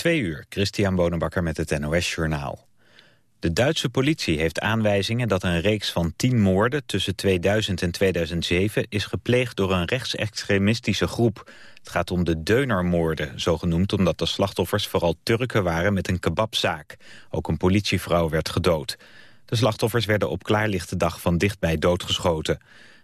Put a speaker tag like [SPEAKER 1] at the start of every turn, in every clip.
[SPEAKER 1] Twee uur, Christian Bonenbakker met het NOS Journaal. De Duitse politie heeft aanwijzingen dat een reeks van tien moorden... tussen 2000 en 2007 is gepleegd door een rechtsextremistische groep. Het gaat om de Deunermoorden, zogenoemd omdat de slachtoffers vooral Turken waren met een kebabzaak. Ook een politievrouw werd gedood. De slachtoffers werden op klaarlichte dag van dichtbij doodgeschoten.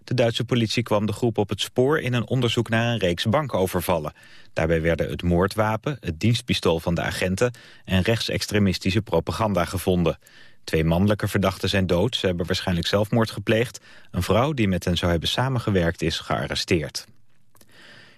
[SPEAKER 1] De Duitse politie kwam de groep op het spoor in een onderzoek naar een reeks bankovervallen. Daarbij werden het moordwapen, het dienstpistool van de agenten en rechtsextremistische propaganda gevonden. Twee mannelijke verdachten zijn dood, ze hebben waarschijnlijk zelfmoord gepleegd. Een vrouw die met hen zou hebben samengewerkt is gearresteerd.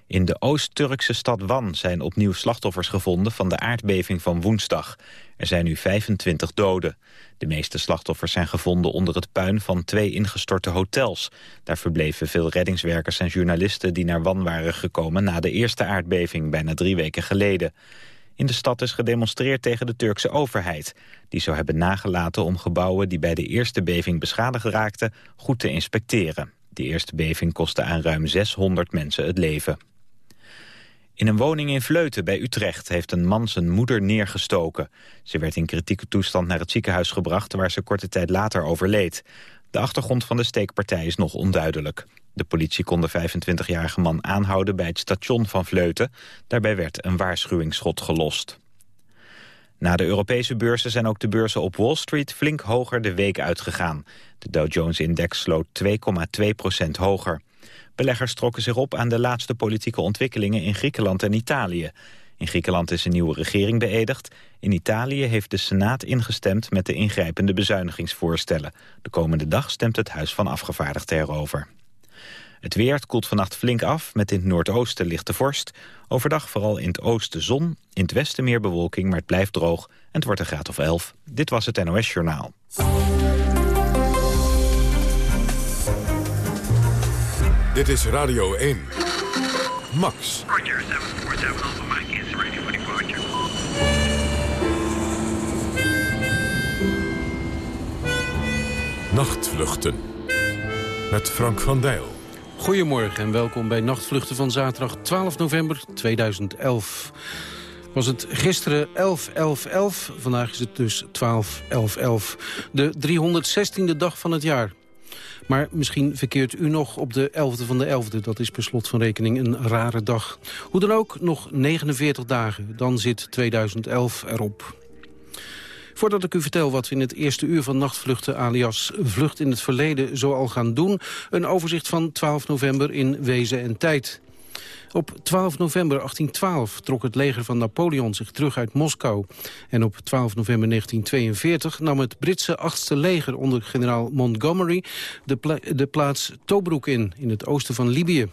[SPEAKER 1] In de Oost-Turkse stad Wan zijn opnieuw slachtoffers gevonden van de aardbeving van woensdag. Er zijn nu 25 doden. De meeste slachtoffers zijn gevonden onder het puin van twee ingestorte hotels. Daar verbleven veel reddingswerkers en journalisten die naar Wan waren gekomen na de eerste aardbeving bijna drie weken geleden. In de stad is gedemonstreerd tegen de Turkse overheid. Die zou hebben nagelaten om gebouwen die bij de eerste beving beschadigd raakten goed te inspecteren. De eerste beving kostte aan ruim 600 mensen het leven. In een woning in Vleuten bij Utrecht heeft een man zijn moeder neergestoken. Ze werd in kritieke toestand naar het ziekenhuis gebracht... waar ze korte tijd later overleed. De achtergrond van de steekpartij is nog onduidelijk. De politie kon de 25-jarige man aanhouden bij het station van Vleuten. Daarbij werd een waarschuwingsschot gelost. Na de Europese beurzen zijn ook de beurzen op Wall Street flink hoger de week uitgegaan. De Dow Jones-index sloot 2,2% hoger. Beleggers trokken zich op aan de laatste politieke ontwikkelingen in Griekenland en Italië. In Griekenland is een nieuwe regering beëdigd. In Italië heeft de Senaat ingestemd met de ingrijpende bezuinigingsvoorstellen. De komende dag stemt het Huis van Afgevaardigden erover. Het weer koelt vannacht flink af, met in het noordoosten lichte vorst. Overdag vooral in het oosten zon, in het westen meer bewolking, maar het blijft droog. En het wordt een graad of 11. Dit was het NOS Journaal.
[SPEAKER 2] Dit is Radio 1. Max.
[SPEAKER 3] Roger, 747 Alpha Mike is ready for departure.
[SPEAKER 2] Nachtvluchten. Met Frank van Dijl.
[SPEAKER 4] Goedemorgen en welkom bij Nachtvluchten van zaterdag 12 november 2011. Was het gisteren 11-11-11, vandaag is het dus 12-11-11. De 316e dag van het jaar. Maar misschien verkeert u nog op de 11e van de 11e. Dat is per slot van rekening een rare dag. Hoe dan ook, nog 49 dagen. Dan zit 2011 erop. Voordat ik u vertel wat we in het eerste uur van nachtvluchten alias Vlucht in het Verleden zoal gaan doen... een overzicht van 12 november in Wezen en Tijd. Op 12 november 1812 trok het leger van Napoleon zich terug uit Moskou. En op 12 november 1942 nam het Britse 8e leger onder generaal Montgomery de, de plaats Tobruk in, in het oosten van Libië.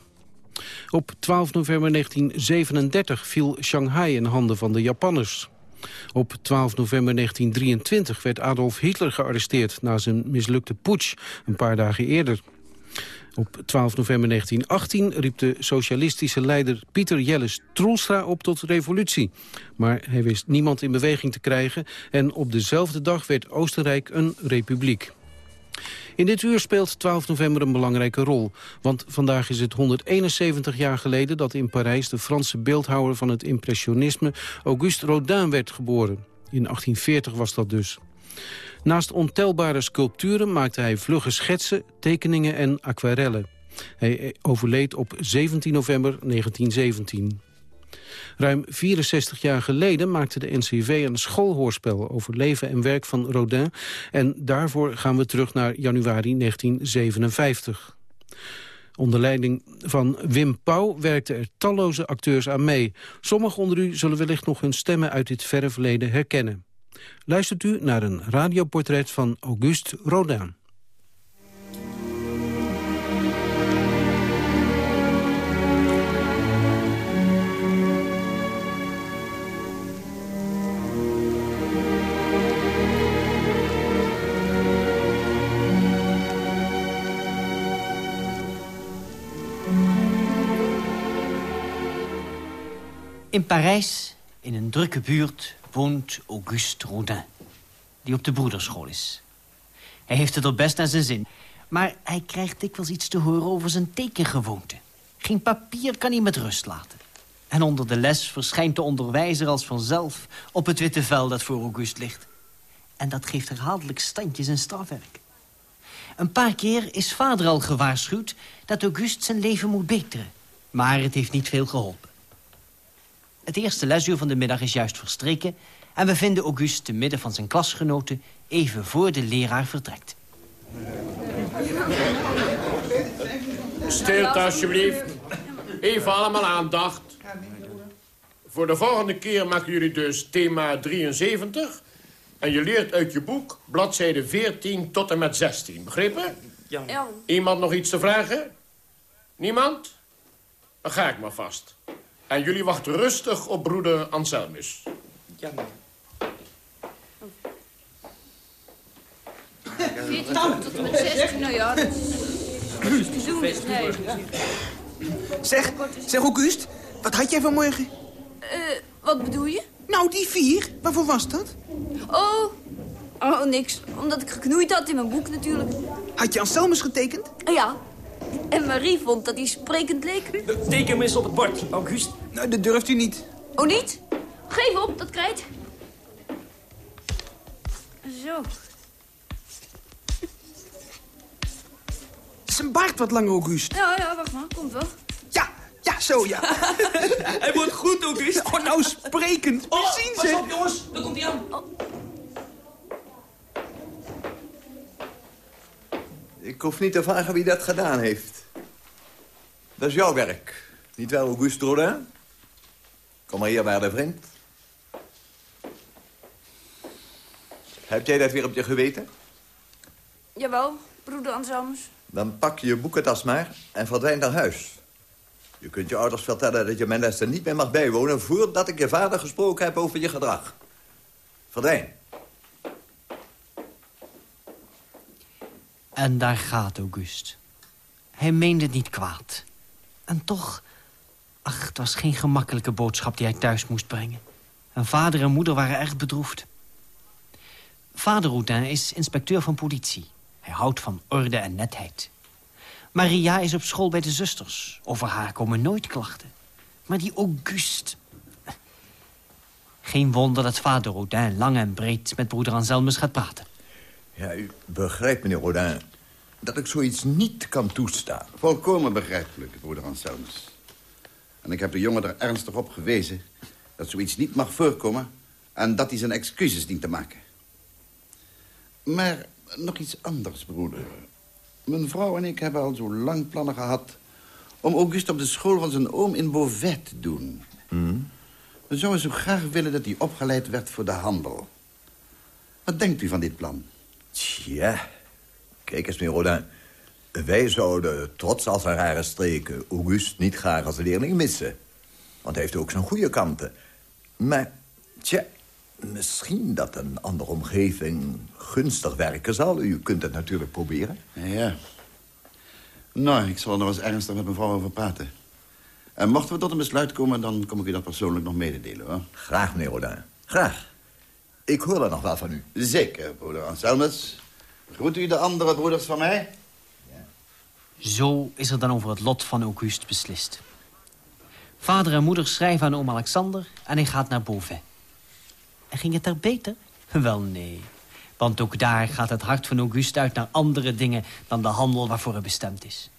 [SPEAKER 4] Op 12 november 1937 viel Shanghai in handen van de Japanners. Op 12 november 1923 werd Adolf Hitler gearresteerd... na zijn mislukte putsch een paar dagen eerder. Op 12 november 1918 riep de socialistische leider Pieter Jelles Troelstra op tot revolutie. Maar hij wist niemand in beweging te krijgen en op dezelfde dag werd Oostenrijk een republiek. In dit uur speelt 12 november een belangrijke rol. Want vandaag is het 171 jaar geleden dat in Parijs... de Franse beeldhouwer van het impressionisme Auguste Rodin werd geboren. In 1840 was dat dus. Naast ontelbare sculpturen maakte hij vlugge schetsen, tekeningen en aquarellen. Hij overleed op 17 november 1917. Ruim 64 jaar geleden maakte de NCV een schoolhoorspel over leven en werk van Rodin. En daarvoor gaan we terug naar januari 1957. Onder leiding van Wim Pauw werkten er talloze acteurs aan mee. Sommigen onder u zullen wellicht nog hun stemmen uit dit verre verleden herkennen luistert u naar een radioportret van Auguste Rodin.
[SPEAKER 5] In Parijs, in een drukke buurt, woont Auguste Rodin, die op de broederschool is. Hij heeft het er best naar zijn zin. Maar hij krijgt dikwijls iets te horen over zijn tekengewoonte. Geen papier kan hij met rust laten. En onder de les verschijnt de onderwijzer als vanzelf... op het witte vel dat voor Auguste ligt. En dat geeft herhaaldelijk standjes en strafwerk. Een paar keer is vader al gewaarschuwd dat Auguste zijn leven moet beteren. Maar het heeft niet veel geholpen. Het eerste lesuur van de middag is juist verstreken... en we vinden Auguste te midden van zijn klasgenoten... even voor de leraar vertrekt.
[SPEAKER 6] Stilte alsjeblieft. Even allemaal aandacht. Voor de volgende keer maken jullie dus thema 73... en je leert uit je boek bladzijde 14 tot en met 16. Begrepen?
[SPEAKER 7] Ja.
[SPEAKER 6] Iemand nog iets te vragen? Niemand? Dan ga ik maar vast. En jullie wachten rustig op broeder Anselmus.
[SPEAKER 7] Ja,
[SPEAKER 8] 14 tot en met 16, nou ja, dat is te doen. Dus nee.
[SPEAKER 9] Zeg, zeg Auguste, wat had jij vanmorgen?
[SPEAKER 8] Eh, wat bedoel je?
[SPEAKER 9] Nou, die vier. Waarvoor was dat?
[SPEAKER 8] Oh, oh, niks. Omdat ik geknoeid had in mijn boek natuurlijk.
[SPEAKER 9] Had je Anselmus getekend?
[SPEAKER 8] Oh ja. En Marie vond dat hij sprekend leek.
[SPEAKER 7] Teken hem eens op het bord, August.
[SPEAKER 9] Nou, dat durft u niet.
[SPEAKER 8] Oh, niet? Geef op, dat krijt. Zo.
[SPEAKER 9] Zijn baard wat langer, Auguste.
[SPEAKER 8] Ja, ja, wacht maar. Komt wel.
[SPEAKER 9] Ja, ja, zo, ja.
[SPEAKER 7] Hij wordt goed, August.
[SPEAKER 9] Oh, nou, sprekend.
[SPEAKER 7] Oh,
[SPEAKER 9] We zien
[SPEAKER 7] pas
[SPEAKER 9] ze.
[SPEAKER 7] op, jongens. Daar komt hij aan.
[SPEAKER 10] Ik hoef niet te vragen wie dat gedaan heeft. Dat is jouw werk. Niet wel, Auguste Rodin? Kom maar hier, waarde vriend. Heb jij dat weer op je geweten?
[SPEAKER 8] Jawel, broeder Anselmus.
[SPEAKER 10] Dan pak je je boekentas maar en verdwijn naar huis. Je kunt je ouders vertellen dat je mijn lessen niet meer mag bijwonen... voordat ik je vader gesproken heb over je gedrag. Verdwijn.
[SPEAKER 5] En daar gaat Auguste. Hij meende het niet kwaad. En toch... Ach, het was geen gemakkelijke boodschap die hij thuis moest brengen. En vader en moeder waren erg bedroefd. Vader Roudin is inspecteur van politie. Hij houdt van orde en netheid. Maria is op school bij de zusters. Over haar komen nooit klachten. Maar die Auguste... Geen wonder dat vader Rodin lang en breed met broeder Anselmus gaat praten.
[SPEAKER 10] Ja, u begrijpt, meneer Rodin, dat ik zoiets niet kan toestaan.
[SPEAKER 11] Volkomen begrijpelijk, broeder Anselmus. En ik heb de jongen er ernstig op gewezen... dat zoiets niet mag voorkomen... en dat hij zijn excuses dient te maken. Maar nog iets anders, broeder. Mijn vrouw en ik hebben al zo lang plannen gehad... om Auguste op de school van zijn oom in Beauvais te doen. We zouden zo graag willen dat hij opgeleid werd voor de handel. Wat denkt u van dit plan?
[SPEAKER 10] Tja, kijk eens, meneer Rodin. Wij zouden, trots als een rare streken... Auguste niet graag als leerling missen. Want hij heeft ook zijn goede kanten. Maar, tja, misschien dat een andere omgeving gunstig werken zal. U kunt het natuurlijk proberen.
[SPEAKER 11] Ja. Nou, ik zal er nog eens ernstig met mevrouw over praten. En mochten we tot een besluit komen, dan kom ik u dat persoonlijk nog mededelen, hoor.
[SPEAKER 10] Graag, meneer Rodin. Graag. Ik hoor er nog wel van u.
[SPEAKER 11] Zeker, broeder Anselmus. Groet u de andere broeders van mij?
[SPEAKER 5] Zo is er dan over het lot van Auguste beslist. Vader en moeder schrijven aan oom Alexander en hij gaat naar Beauvais. En ging het daar beter? Wel nee. Want ook daar gaat het hart van Auguste uit naar andere dingen... dan de handel waarvoor hij bestemd is.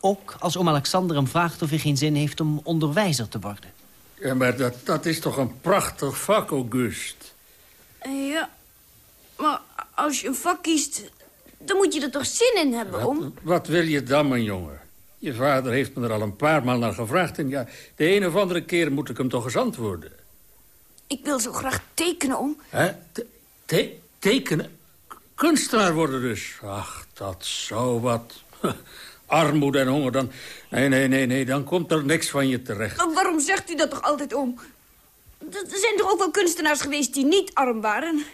[SPEAKER 5] Ook als oom Alexander hem vraagt of hij geen zin heeft om onderwijzer te worden.
[SPEAKER 12] Ja, maar dat, dat is toch een prachtig vak, August.
[SPEAKER 8] Ja, maar als je een vak kiest, dan moet je er toch zin in hebben,
[SPEAKER 12] Wat,
[SPEAKER 8] om?
[SPEAKER 12] wat wil je dan, mijn jongen? Je vader heeft me er al een paar maal naar gevraagd... en ja, de een of andere keer moet ik hem toch eens antwoorden.
[SPEAKER 8] Ik wil zo graag tekenen, om.
[SPEAKER 12] Hè? Te- te- tekenen? Kunstenaar worden dus. Ach, dat zou wat. Armoede en honger, dan... Nee, nee, nee, nee, dan komt er niks van je terecht.
[SPEAKER 8] Waarom zegt u dat toch altijd, om? Er zijn toch ook wel kunstenaars geweest die niet arm waren?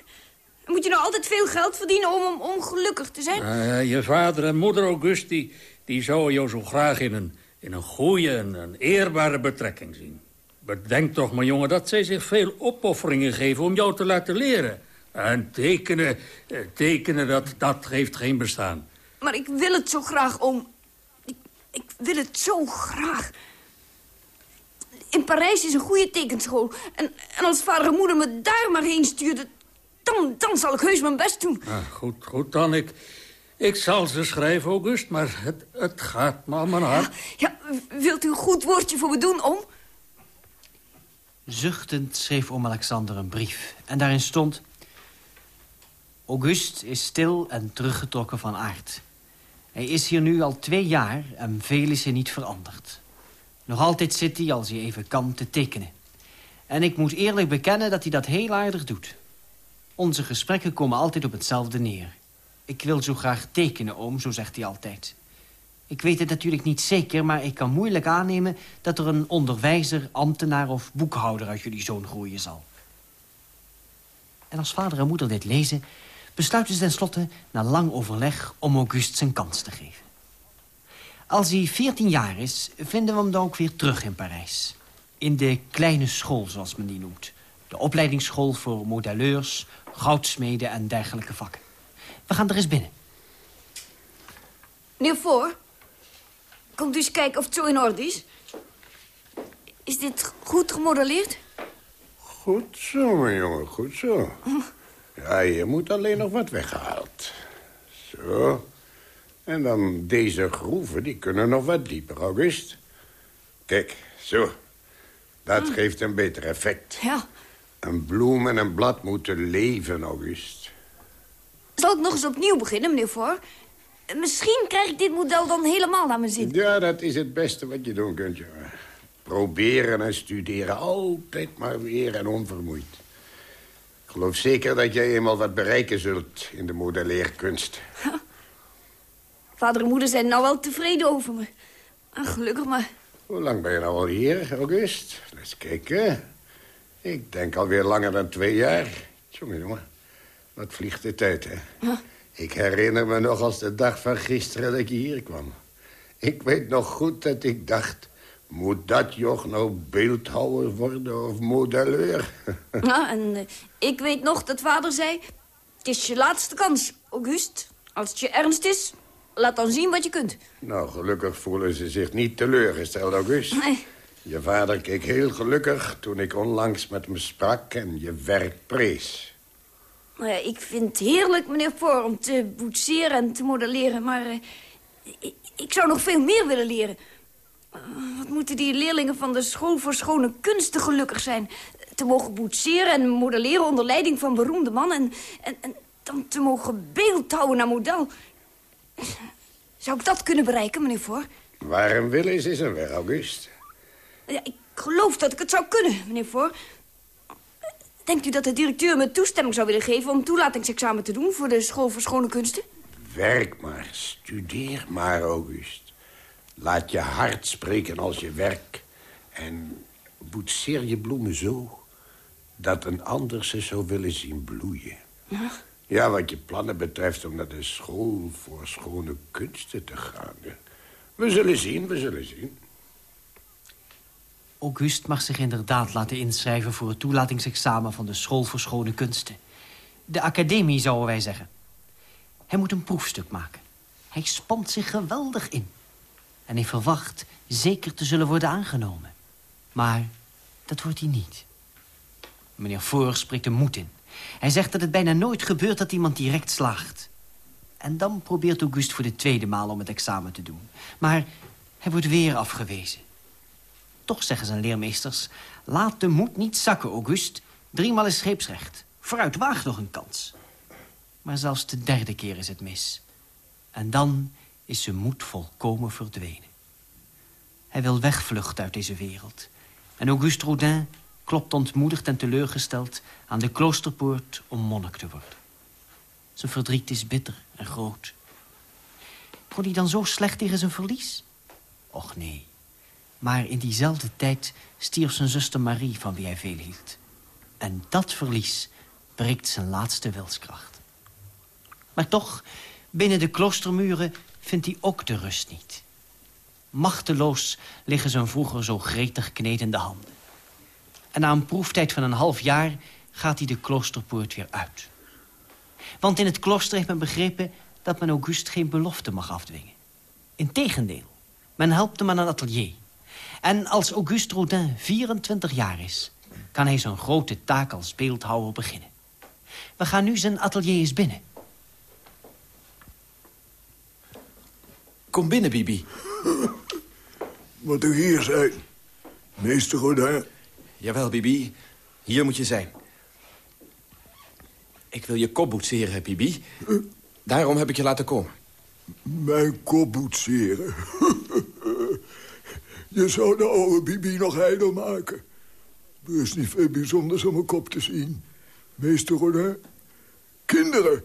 [SPEAKER 8] Moet je nou altijd veel geld verdienen om, om, om gelukkig te zijn?
[SPEAKER 12] Je vader en moeder August, die, die zouden jou zo graag in een, in een goede en een eerbare betrekking zien. Bedenk toch, mijn jongen, dat zij zich veel opofferingen geven om jou te laten leren. En tekenen, eh, tekenen, dat, dat heeft geen bestaan.
[SPEAKER 8] Maar ik wil het zo graag, om. Ik, ik wil het zo graag. In Parijs is een goede tekenschool. En, en als vader en moeder me daar maar heen stuurde... dan, dan zal ik heus mijn best doen.
[SPEAKER 12] Ah, goed, goed dan. Ik, ik zal ze schrijven, August, maar het, het gaat maar mijn hart.
[SPEAKER 8] Ja, wilt u een goed woordje voor me doen, om?
[SPEAKER 5] Zuchtend schreef oom Alexander een brief. En daarin stond... August is stil en teruggetrokken van aard. Hij is hier nu al twee jaar en veel is er niet veranderd. Nog altijd zit hij, als hij even kan, te tekenen. En ik moet eerlijk bekennen dat hij dat heel aardig doet. Onze gesprekken komen altijd op hetzelfde neer. Ik wil zo graag tekenen, oom, zo zegt hij altijd. Ik weet het natuurlijk niet zeker, maar ik kan moeilijk aannemen... dat er een onderwijzer, ambtenaar of boekhouder uit jullie zoon groeien zal. En als vader en moeder dit lezen... besluiten ze tenslotte, na lang overleg, om August zijn kans te geven. Als hij 14 jaar is, vinden we hem dan ook weer terug in Parijs. In de kleine school, zoals men die noemt. De opleidingsschool voor modelleurs, goudsmeden en dergelijke vakken. We gaan er eens binnen.
[SPEAKER 8] Meneer Voor, komt u eens kijken of het zo in orde is. Is dit goed gemodelleerd?
[SPEAKER 13] Goed zo, mijn jongen, goed zo. Ja, je moet alleen nog wat weggehaald. Zo. En dan deze groeven, die kunnen nog wat dieper, August. Kijk, zo. Dat geeft een beter effect.
[SPEAKER 8] Ja.
[SPEAKER 13] Een bloem en een blad moeten leven, August.
[SPEAKER 8] Zal ik nog eens opnieuw beginnen, meneer Voor? Misschien krijg ik dit model dan helemaal naar mijn zin.
[SPEAKER 13] Ja, dat is het beste wat je doen kunt, jongen. Proberen en studeren, altijd maar weer en onvermoeid. Ik geloof zeker dat jij eenmaal wat bereiken zult in de modelleerkunst.
[SPEAKER 8] Vader en moeder zijn nou wel tevreden over me. Ah, gelukkig maar.
[SPEAKER 13] Hoe lang ben je nou al hier, August? Eens kijken. Ik denk alweer langer dan twee jaar. Jongen, jongen. Wat vliegt de tijd, hè? Ik herinner me nog als de dag van gisteren dat je hier kwam. Ik weet nog goed dat ik dacht... moet dat joch nou beeldhouwer worden of modelleur?
[SPEAKER 8] En eh, ik weet nog dat vader zei... het is je laatste kans, August. Als het je ernst is, laat dan zien wat je kunt.
[SPEAKER 13] nou, gelukkig voelen ze zich niet teleurgesteld, August.
[SPEAKER 8] Nee.
[SPEAKER 13] Je vader keek heel gelukkig toen ik onlangs met hem sprak... en je werk prees.
[SPEAKER 8] Nou ja, ik vind het heerlijk, meneer Voor, om te boetseren en te modelleren. Maar eh, ik, ik zou nog veel meer willen leren. Eh, wat moeten die leerlingen van de school voor schone kunsten gelukkig zijn. Te mogen boetseren en modelleren onder leiding van beroemde mannen. En, en, en dan te mogen beeldhouden naar model. Zou ik dat kunnen bereiken, meneer Voor?
[SPEAKER 13] Waar een wil is, is een weg, August.
[SPEAKER 8] Ja, ik geloof dat ik het zou kunnen, meneer Voor. Denkt u dat de directeur me toestemming zou willen geven... om toelatingsexamen te doen voor de school voor schone kunsten?
[SPEAKER 13] Werk maar, studeer maar, August. Laat je hart spreken als je werk. En boetseer je bloemen zo... dat een ander ze zou willen zien bloeien.
[SPEAKER 8] Ja.
[SPEAKER 13] Ja, wat je plannen betreft om naar de school voor schone kunsten te gaan. We zullen zien, we zullen zien.
[SPEAKER 5] August mag zich inderdaad laten inschrijven... voor het toelatingsexamen van de School voor Schone Kunsten. De academie, zouden wij zeggen. Hij moet een proefstuk maken. Hij spant zich geweldig in. En hij verwacht zeker te zullen worden aangenomen. Maar dat wordt hij niet. Meneer Voor spreekt er moed in. Hij zegt dat het bijna nooit gebeurt dat iemand direct slaagt. En dan probeert August voor de tweede maal om het examen te doen. Maar hij wordt weer afgewezen. Toch zeggen zijn leermeesters... laat de moed niet zakken, August. Driemaal is scheepsrecht. Vooruit, waag nog een kans. Maar zelfs de derde keer is het mis. En dan is zijn moed volkomen verdwenen. Hij wil wegvluchten uit deze wereld. En Auguste Rodin klopt ontmoedigd en teleurgesteld... aan de kloosterpoort om monnik te worden. Zijn verdriet is bitter en groot. Kon hij dan zo slecht tegen zijn verlies? Och nee. Maar in diezelfde tijd stierf zijn zuster Marie, van wie hij veel hield. En dat verlies breekt zijn laatste wilskracht. Maar toch, binnen de kloostermuren vindt hij ook de rust niet. Machteloos liggen zijn vroeger zo gretig knedende handen. En na een proeftijd van een half jaar gaat hij de kloosterpoort weer uit. Want in het klooster heeft men begrepen dat men Auguste geen belofte mag afdwingen. Integendeel, men helpt hem aan een atelier. En als Auguste Rodin 24 jaar is... kan hij zijn grote taak als beeldhouwer beginnen. We gaan nu zijn atelier eens binnen.
[SPEAKER 14] Kom binnen, Bibi.
[SPEAKER 15] Moet u hier zijn, meester Rodin?
[SPEAKER 14] Jawel, Bibi. Hier moet je zijn. Ik wil je kop boetseren, Bibi. Daarom heb ik je laten komen.
[SPEAKER 15] Mijn kop boetseren. je zou de oude Bibi nog ijdel maken. Er is niet veel bijzonders om mijn kop te zien. Meester Rodin. Kinderen,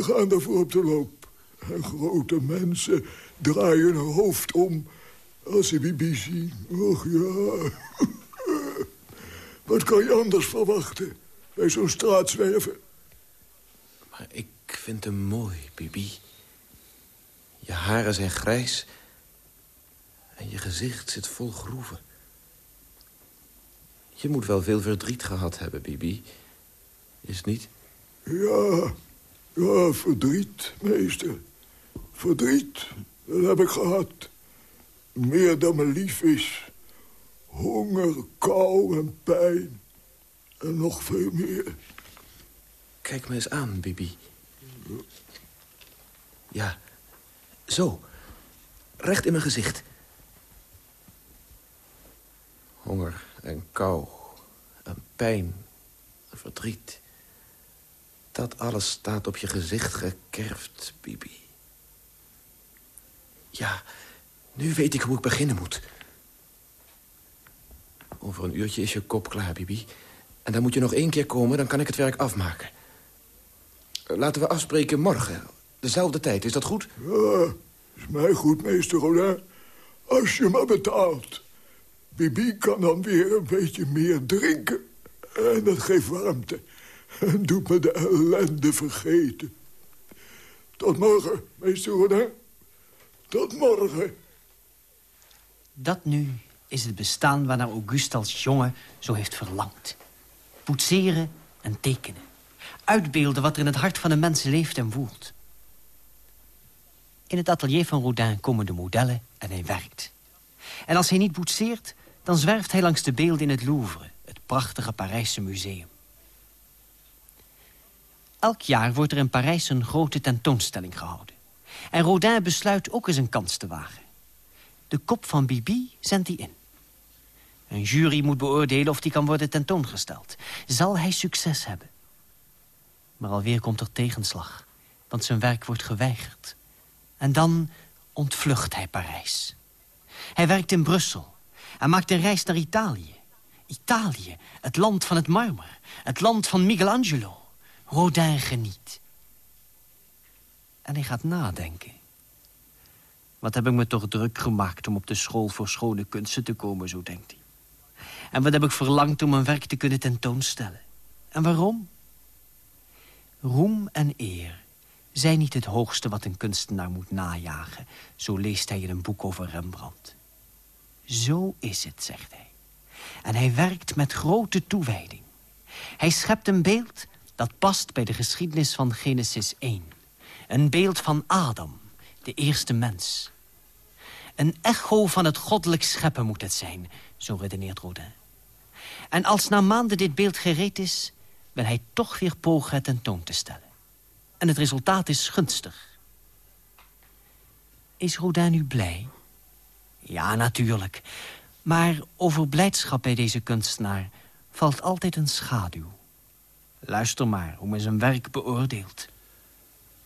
[SPEAKER 15] gaan daarvoor op de loop. En grote mensen draaien hun hoofd om als ze Bibi zien. Och ja. Wat kan je anders verwachten bij zo'n straatzwerver?
[SPEAKER 14] Maar ik vind hem mooi, Bibi. Je haren zijn grijs en je gezicht zit vol groeven. Je moet wel veel verdriet gehad hebben, Bibi. Is het niet?
[SPEAKER 15] Ja, ja, verdriet, meester. Verdriet, dat heb ik gehad. Meer dan me lief is. Honger, kou en pijn. En nog veel meer.
[SPEAKER 14] Kijk me eens aan, Bibi. Ja, zo. Recht in mijn gezicht. Honger en kou en pijn en verdriet. Dat alles staat op je gezicht gekerfd, Bibi. Ja, nu weet ik hoe ik beginnen moet. Over een uurtje is je kop klaar, Bibi. En dan moet je nog één keer komen, dan kan ik het werk afmaken. Laten we afspreken morgen. Dezelfde tijd, is dat goed?
[SPEAKER 15] Ja, is mij goed, meester Rolin. Als je me betaalt. Bibi kan dan weer een beetje meer drinken. En dat geeft warmte. En doet me de ellende vergeten. Tot morgen, meester Rolin. Tot morgen.
[SPEAKER 5] Dat nu is het bestaan waarnaar Auguste als jongen zo heeft verlangd. Poetseren en tekenen. Uitbeelden wat er in het hart van een mens leeft en woelt. In het atelier van Rodin komen de modellen en hij werkt. En als hij niet boetseert, dan zwerft hij langs de beelden in het Louvre... het prachtige Parijse museum. Elk jaar wordt er in Parijs een grote tentoonstelling gehouden. En Rodin besluit ook eens een kans te wagen. De kop van Bibi zendt hij in. Een jury moet beoordelen of die kan worden tentoongesteld. Zal hij succes hebben? Maar alweer komt er tegenslag, want zijn werk wordt geweigerd. En dan ontvlucht hij Parijs. Hij werkt in Brussel en maakt een reis naar Italië. Italië, het land van het marmer, het land van Michelangelo. Rodin geniet. En hij gaat nadenken. Wat heb ik me toch druk gemaakt om op de school voor schone kunsten te komen, zo denkt hij. En wat heb ik verlangd om mijn werk te kunnen tentoonstellen. En waarom? Roem en eer zijn niet het hoogste wat een kunstenaar moet najagen. Zo leest hij in een boek over Rembrandt. Zo is het, zegt hij. En hij werkt met grote toewijding. Hij schept een beeld dat past bij de geschiedenis van Genesis 1. Een beeld van Adam, de eerste mens. Een echo van het goddelijk scheppen moet het zijn, zo redeneert Rodin. En als na maanden dit beeld gereed is... wil hij toch weer pogen het tentoon te stellen. En het resultaat is gunstig. Is Rodin nu blij? Ja, natuurlijk. Maar over blijdschap bij deze kunstenaar valt altijd een schaduw. Luister maar hoe men zijn werk beoordeelt.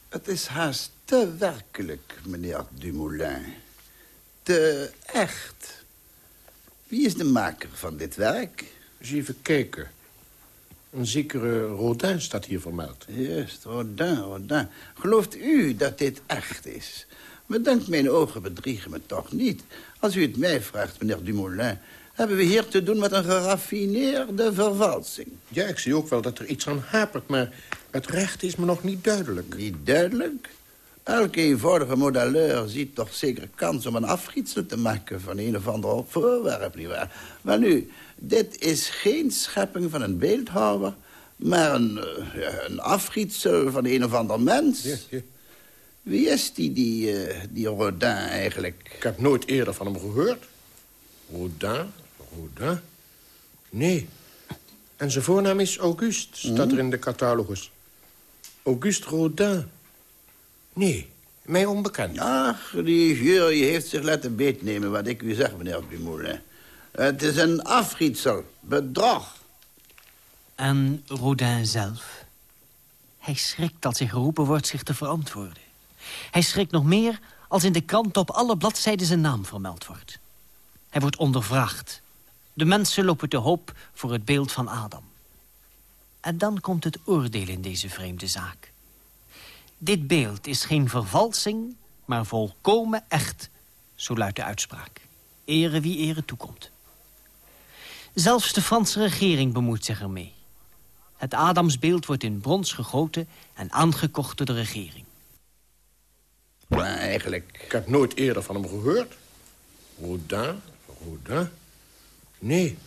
[SPEAKER 11] Het is haast te werkelijk, meneer Dumoulin. Te echt. Wie is de maker van dit werk?
[SPEAKER 13] Eens even kijken. Een zekere Rodin staat hier vermeld.
[SPEAKER 11] Juist, Rodin, Rodin. Gelooft u dat dit echt is? Bedankt, mijn ogen bedriegen me toch niet. Als u het mij vraagt, meneer Dumoulin... hebben we hier te doen met een geraffineerde vervalsing.
[SPEAKER 13] Ja, ik zie ook wel dat er iets aan hapert, maar het recht is me nog niet duidelijk.
[SPEAKER 11] Niet duidelijk? Elke eenvoudige modelleur ziet toch zeker kans om een afgietsel te maken... van een of ander voorwerp, nietwaar? Maar nu, dit is geen schepping van een beeldhouwer... maar een, uh, een afgietsel van een of ander mens.
[SPEAKER 13] Ja, ja.
[SPEAKER 11] Wie is die, die, uh, die Rodin eigenlijk?
[SPEAKER 13] Ik heb nooit eerder van hem gehoord. Rodin? Rodin? Nee. En zijn voornaam is Auguste, staat er in de catalogus. Auguste Rodin. Nee, mij onbekend.
[SPEAKER 11] Ach, die jury heeft zich laten beetnemen wat ik u zeg, meneer Dumoulin. Het is een afrietsel, bedrog.
[SPEAKER 5] En Rodin zelf? Hij schrikt als hij geroepen wordt zich te verantwoorden. Hij schrikt nog meer als in de krant op alle bladzijden zijn naam vermeld wordt. Hij wordt ondervraagd. De mensen lopen te hoop voor het beeld van Adam. En dan komt het oordeel in deze vreemde zaak. Dit beeld is geen vervalsing, maar volkomen echt, zo luidt de uitspraak. Ere wie ere toekomt. Zelfs de Franse regering bemoeit zich ermee. Het Adamsbeeld wordt in brons gegoten en aangekocht door de regering.
[SPEAKER 11] Eigenlijk...
[SPEAKER 13] Ik heb nooit eerder van hem gehoord. Rodin? Rodin? Nee.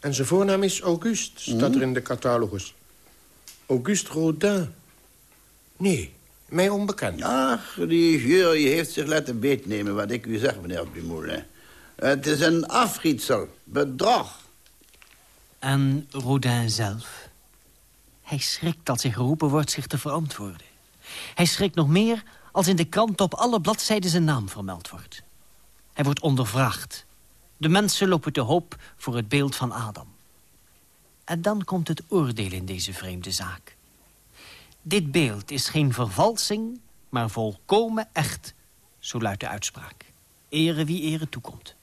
[SPEAKER 13] En zijn voornaam is Auguste, staat er in de catalogus. Auguste Rodin? Nee, mij onbekend.
[SPEAKER 11] Ach, die jury heeft zich laten beetnemen wat ik u zeg, meneer Dumoulin. Het is een afrietsel, bedrog.
[SPEAKER 5] En Rodin zelf? Hij schrikt als hij geroepen wordt zich te verantwoorden. Hij schrikt nog meer als in de krant op alle bladzijden zijn naam vermeld wordt. Hij wordt ondervraagd. De mensen lopen te hoop voor het beeld van Adam. En dan komt het oordeel in deze vreemde zaak. Dit beeld is geen vervalsing, maar volkomen echt, zo luidt de uitspraak. Ere wie ere toekomt.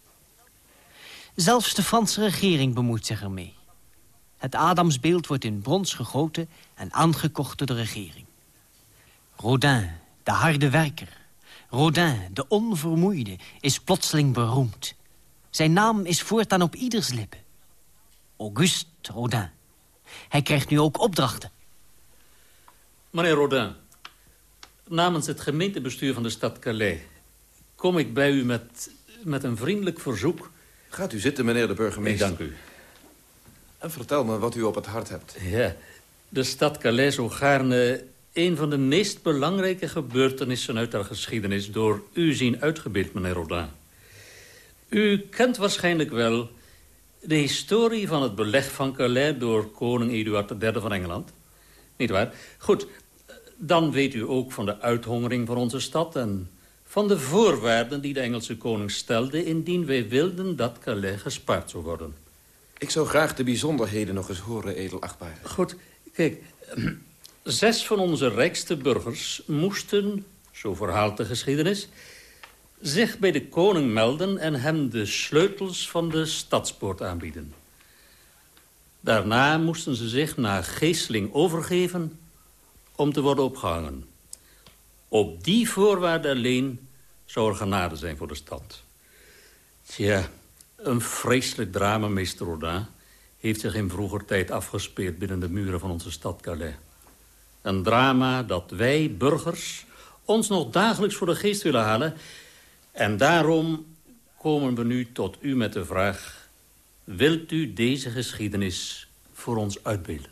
[SPEAKER 5] Zelfs de Franse regering bemoeit zich ermee. Het Adamsbeeld wordt in brons gegoten en aangekocht door de regering. Rodin, de harde werker. Rodin, de onvermoeide, is plotseling beroemd. Zijn naam is voortaan op ieders lippen. Auguste Rodin. Hij krijgt nu ook opdrachten.
[SPEAKER 12] Meneer Rodin, namens het gemeentebestuur van de stad Calais... kom ik bij u met, met een vriendelijk verzoek.
[SPEAKER 14] Gaat u zitten, meneer de burgemeester.
[SPEAKER 12] Ik dank u.
[SPEAKER 14] En vertel me wat u op het hart hebt.
[SPEAKER 12] Ja, de stad Calais zou gaarne een van de meest belangrijke gebeurtenissen uit haar geschiedenis... door u zien uitgebeeld, meneer Rodin. U kent waarschijnlijk wel de historie van het beleg van Calais... door koning Eduard III van Engeland. Niet waar? Goed, dan weet u ook van de uithongering van onze stad... en van de voorwaarden die de Engelse koning stelde... indien wij wilden dat Calais gespaard zou worden.
[SPEAKER 14] Ik zou graag de bijzonderheden nog eens horen, edelachtbare.
[SPEAKER 12] Goed, kijk. Zes van onze rijkste burgers moesten, zo verhaalt de geschiedenis... zich bij de koning melden en hem de sleutels van de stadspoort aanbieden. Daarna moesten ze zich naar geesteling overgeven om te worden opgehangen. Op die voorwaarde alleen zou er genade zijn voor de stad. Tja, een vreselijk drama, meester Rodin... heeft zich in vroeger tijd afgespeeld binnen de muren van onze stad Calais. Een drama dat wij, burgers, ons nog dagelijks voor de geest willen halen. En daarom komen we nu tot u met de vraag... wilt u deze geschiedenis voor ons uitbeelden?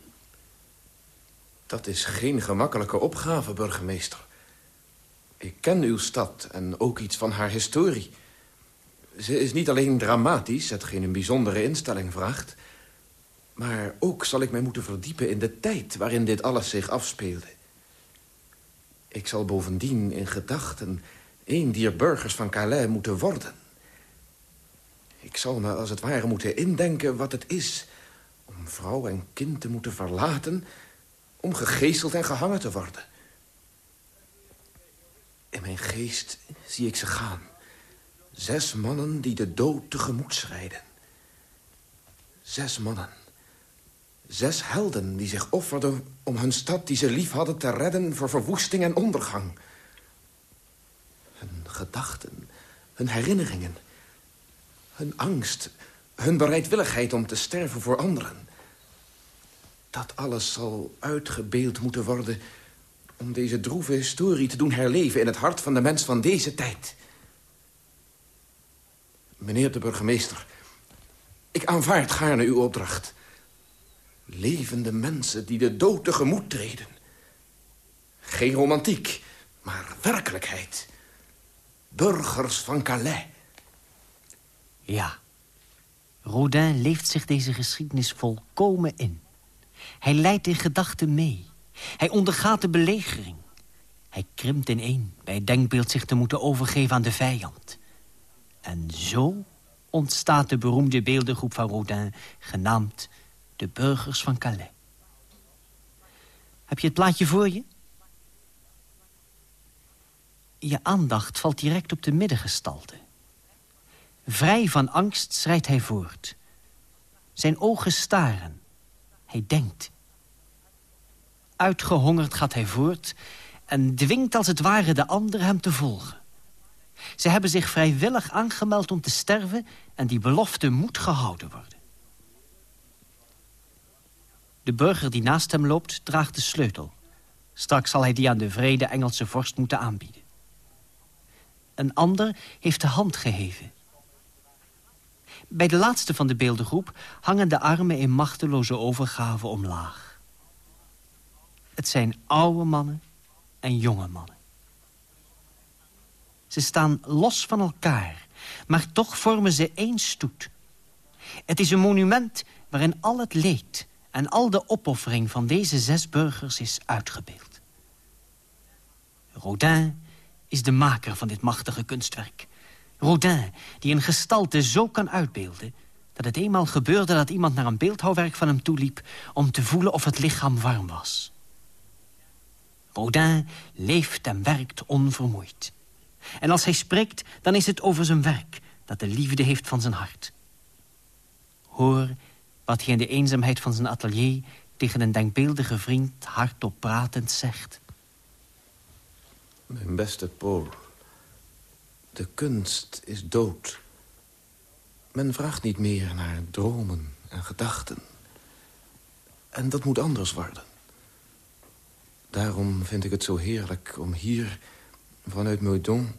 [SPEAKER 14] Dat is geen gemakkelijke opgave, burgemeester. Ik ken uw stad en ook iets van haar historie. Ze is niet alleen dramatisch, hetgeen een bijzondere instelling vraagt... maar ook zal ik mij moeten verdiepen in de tijd waarin dit alles zich afspeelde. Ik zal bovendien in gedachten een dier burgers van Calais moeten worden. Ik zal me als het ware moeten indenken wat het is... om vrouw en kind te moeten verlaten... om gegeesteld en gehangen te worden. In mijn geest zie ik ze gaan... Zes mannen die de dood tegemoet schrijden. Zes mannen. Zes helden die zich offerden om hun stad die ze lief hadden te redden voor verwoesting en ondergang. Hun gedachten, hun herinneringen, hun angst, hun bereidwilligheid om te sterven voor anderen. Dat alles zal uitgebeeld moeten worden om deze droeve historie te doen herleven in het hart van de mens van deze tijd. Meneer de burgemeester, ik aanvaard gaarne uw opdracht. Levende mensen die de dood tegemoet treden. Geen romantiek, maar werkelijkheid. Burgers van Calais.
[SPEAKER 5] Ja, Rodin leeft zich deze geschiedenis volkomen in. Hij leidt in gedachten mee. Hij ondergaat de belegering. Hij krimpt ineen bij het denkbeeld zich te moeten overgeven aan de vijand. En zo ontstaat de beroemde beeldengroep van Rodin... genaamd de Burgers van Calais. Heb je het plaatje voor je? Je aandacht valt direct op de middengestalte. Vrij van angst schrijdt hij voort. Zijn ogen staren. Hij denkt. Uitgehongerd gaat hij voort... en dwingt als het ware de anderen hem te volgen. Ze hebben zich vrijwillig aangemeld om te sterven... en die belofte moet gehouden worden. De burger die naast hem loopt, draagt de sleutel. Straks zal hij die aan de vrede Engelse vorst moeten aanbieden. Een ander heeft de hand geheven. Bij de laatste van de beeldengroep hangen de armen in machteloze overgave omlaag. Het zijn oude mannen en jonge mannen. Ze staan los van elkaar, maar toch vormen ze één stoet. Het is een monument waarin al het leed en al de opoffering van deze zes burgers is uitgebeeld. Rodin is de maker van dit machtige kunstwerk. Rodin, die een gestalte zo kan uitbeelden... dat het eenmaal gebeurde dat iemand naar een beeldhouwwerk van hem toeliep... om te voelen of het lichaam warm was. Rodin leeft en werkt onvermoeid. En als hij spreekt, dan is het over zijn werk... dat de liefde heeft van zijn hart. Hoor wat hij in de eenzaamheid van zijn atelier... tegen een denkbeeldige vriend hardop pratend zegt.
[SPEAKER 14] Mijn beste Paul, de kunst is dood. Men vraagt niet meer naar dromen en gedachten. En dat moet anders worden. Daarom vind ik het zo heerlijk om hier, vanuit Meudon...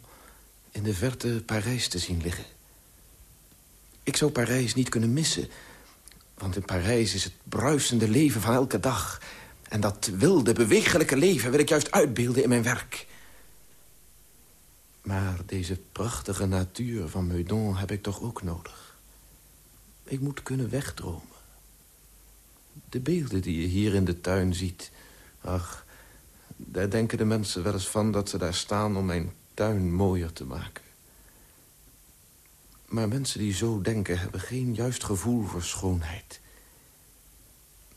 [SPEAKER 14] in de verte Parijs te zien liggen. Ik zou Parijs niet kunnen missen... want in Parijs is het bruisende leven van elke dag... en dat wilde, bewegelijke leven wil ik juist uitbeelden in mijn werk... Maar deze prachtige natuur van Meudon heb ik toch ook nodig. Ik moet kunnen wegdromen. De beelden die je hier in de tuin ziet... ach, daar denken de mensen wel eens van dat ze daar staan... om mijn tuin mooier te maken. Maar mensen die zo denken hebben geen juist gevoel voor schoonheid.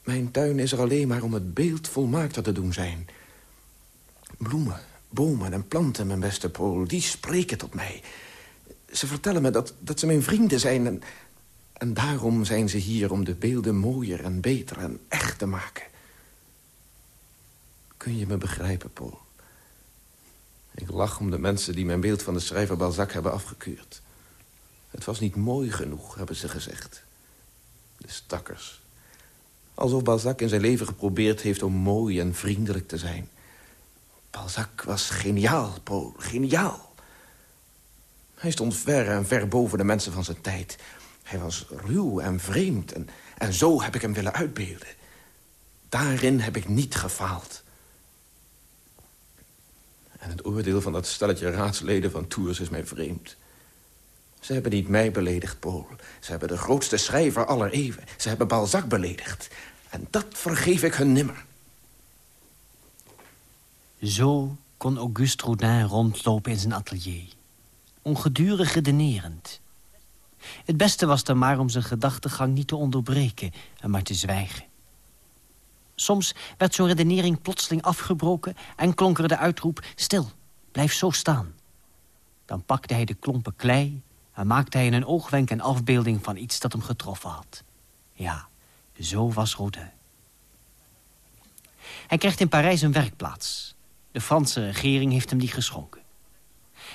[SPEAKER 14] Mijn tuin is er alleen maar om het beeld volmaakter te doen zijn. Bloemen, Bomen en planten, mijn beste Paul, die spreken tot mij. Ze vertellen me dat, dat ze mijn vrienden zijn... En, en daarom zijn ze hier om de beelden mooier en beter en echt te maken. Kun je me begrijpen, Paul? Ik lach om de mensen die mijn beeld van de schrijver Balzac hebben afgekeurd. Het was niet mooi genoeg, hebben ze gezegd. De stakkers. Alsof Balzac in zijn leven geprobeerd heeft om mooi en vriendelijk te zijn... Balzac was geniaal, Paul, geniaal. Hij stond ver en ver boven de mensen van zijn tijd. Hij was ruw en vreemd en, en zo heb ik hem willen uitbeelden. Daarin heb ik niet gefaald. En het oordeel van dat stelletje raadsleden van Tours is mij vreemd. Ze hebben niet mij beledigd, Paul. Ze hebben de grootste schrijver aller eeuwen. Ze hebben Balzac beledigd. En dat vergeef ik hun nimmer.
[SPEAKER 5] Zo kon Auguste Rodin rondlopen in zijn atelier. Ongedurig redenerend. Het beste was dan maar om zijn gedachtegang niet te onderbreken... en maar te zwijgen. Soms werd zo'n redenering plotseling afgebroken... en klonk er de uitroep, stil, blijf zo staan. Dan pakte hij de klompen klei... en maakte hij in een oogwenk een afbeelding van iets dat hem getroffen had. Ja, zo was Rodin. Hij kreeg in Parijs een werkplaats... De Franse regering heeft hem die geschonken.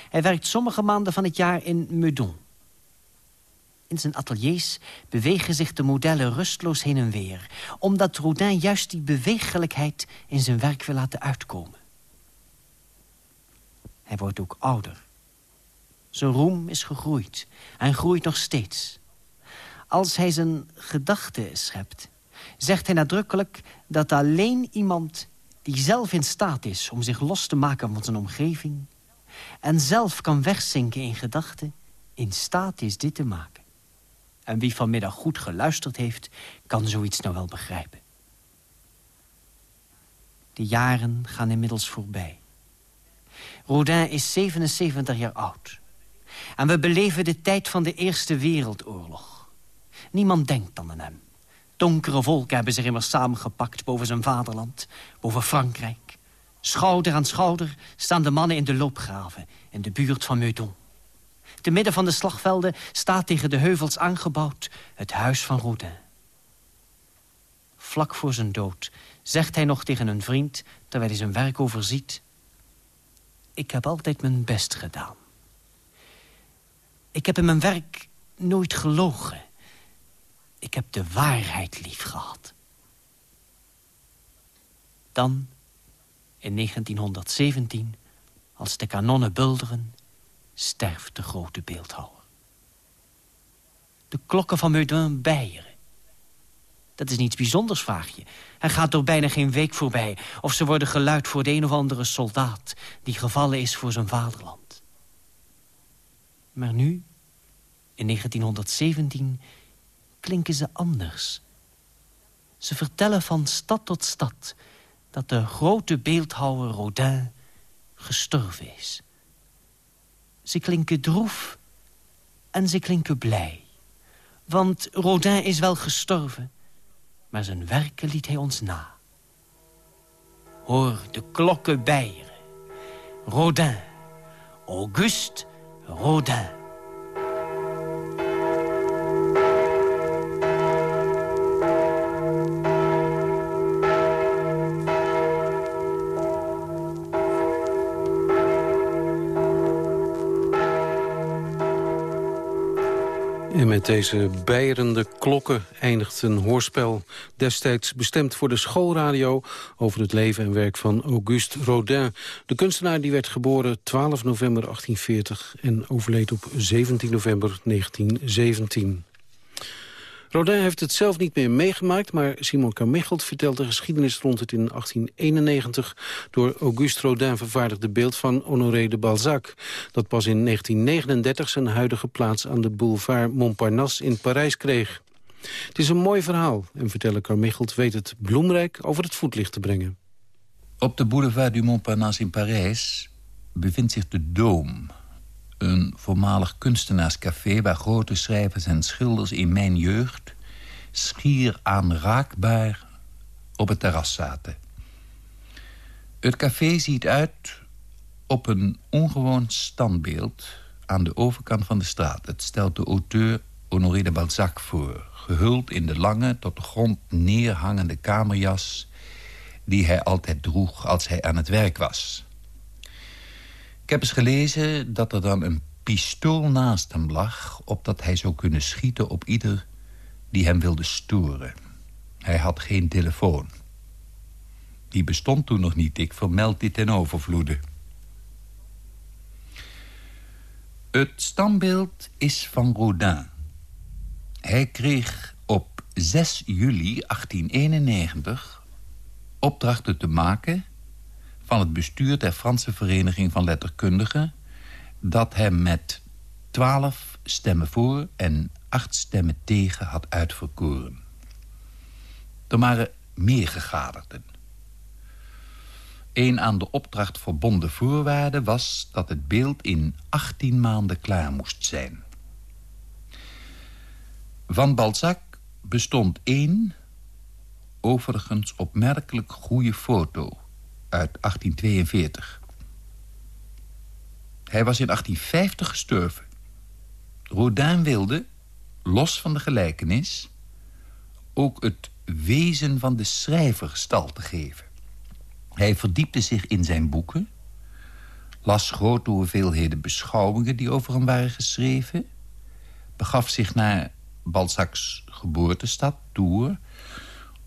[SPEAKER 5] Hij werkt sommige maanden van het jaar in Meudon. In zijn ateliers bewegen zich de modellen rustloos heen en weer... omdat Rodin juist die bewegelijkheid in zijn werk wil laten uitkomen. Hij wordt ook ouder. Zijn roem is gegroeid en groeit nog steeds. Als hij zijn gedachten schept, zegt hij nadrukkelijk... dat alleen iemand die zelf in staat is om zich los te maken van zijn omgeving... en zelf kan wegzinken in gedachten, in staat is dit te maken. En wie vanmiddag goed geluisterd heeft, kan zoiets nou wel begrijpen. De jaren gaan inmiddels voorbij. Rodin is 77 jaar oud. En we beleven de tijd van de Eerste Wereldoorlog. Niemand denkt dan aan hem. Donkere volken hebben zich immers samengepakt boven zijn vaderland, boven Frankrijk. Schouder aan schouder staan de mannen in de loopgraven in de buurt van Meudon. Te midden van de slagvelden staat tegen de heuvels aangebouwd het huis van Rodin. Vlak voor zijn dood zegt hij nog tegen een vriend, terwijl hij zijn werk overziet... Ik heb altijd mijn best gedaan. Ik heb in mijn werk nooit gelogen. Ik heb de waarheid lief gehad. Dan, in 1917, als de kanonnen bulderen... sterft de grote beeldhouwer. De klokken van Meudon bijeren. Dat is niets bijzonders, vraag je. Er gaat door bijna geen week voorbij... of ze worden geluid voor de een of andere soldaat... die gevallen is voor zijn vaderland. Maar nu, in 1917, klinken ze anders. Ze vertellen van stad tot stad... dat de grote beeldhouwer Rodin gestorven is. Ze klinken droef en ze klinken blij. Want Rodin is wel gestorven maar zijn werken liet hij ons na. Hoor de klokken bijeren. Rodin, Auguste Rodin.
[SPEAKER 4] En met deze beierende klokken eindigt een hoorspel... destijds bestemd voor de schoolradio... over het leven en werk van Auguste Rodin. De kunstenaar die werd geboren 12 november 1840... en overleed op 17 november 1917. Rodin heeft het zelf niet meer meegemaakt... maar Simon Carmichelt vertelt de geschiedenis rond het in 1891... door Auguste Rodin vervaardigde beeld van Honoré de Balzac... dat pas in 1939 zijn huidige plaats aan de boulevard Montparnasse in Parijs kreeg. Het is een mooi verhaal en verteller Carmichelt weet het bloemrijk over het voetlicht te brengen.
[SPEAKER 16] Op de boulevard du Montparnasse in Parijs bevindt zich de Doom een voormalig kunstenaarscafé... waar grote schrijvers en schilders in mijn jeugd... schier aanraakbaar op het terras zaten. Het café ziet uit op een ongewoon standbeeld... aan de overkant van de straat. Het stelt de auteur Honoré de Balzac voor... gehuld in de lange, tot de grond neerhangende kamerjas... die hij altijd droeg als hij aan het werk was... Ik heb eens gelezen dat er dan een pistool naast hem lag... opdat hij zou kunnen schieten op ieder die hem wilde storen. Hij had geen telefoon. Die bestond toen nog niet, ik vermeld dit ten overvloede. Het standbeeld is van Rodin. Hij kreeg op 6 juli 1891 opdrachten te maken van het bestuur der Franse Vereniging van Letterkundigen... dat hem met twaalf stemmen voor en acht stemmen tegen had uitverkoren. Er waren meer gegadigden. Een aan de opdracht verbonden voorwaarde was dat het beeld in 18 maanden klaar moest zijn. Van Balzac bestond één, overigens opmerkelijk goede foto uit 1842. Hij was in 1850 gestorven. Rodin wilde, los van de gelijkenis... ook het wezen van de schrijver gestalte geven. Hij verdiepte zich in zijn boeken... las grote hoeveelheden beschouwingen die over hem waren geschreven... begaf zich naar Balzac's geboortestad, Tours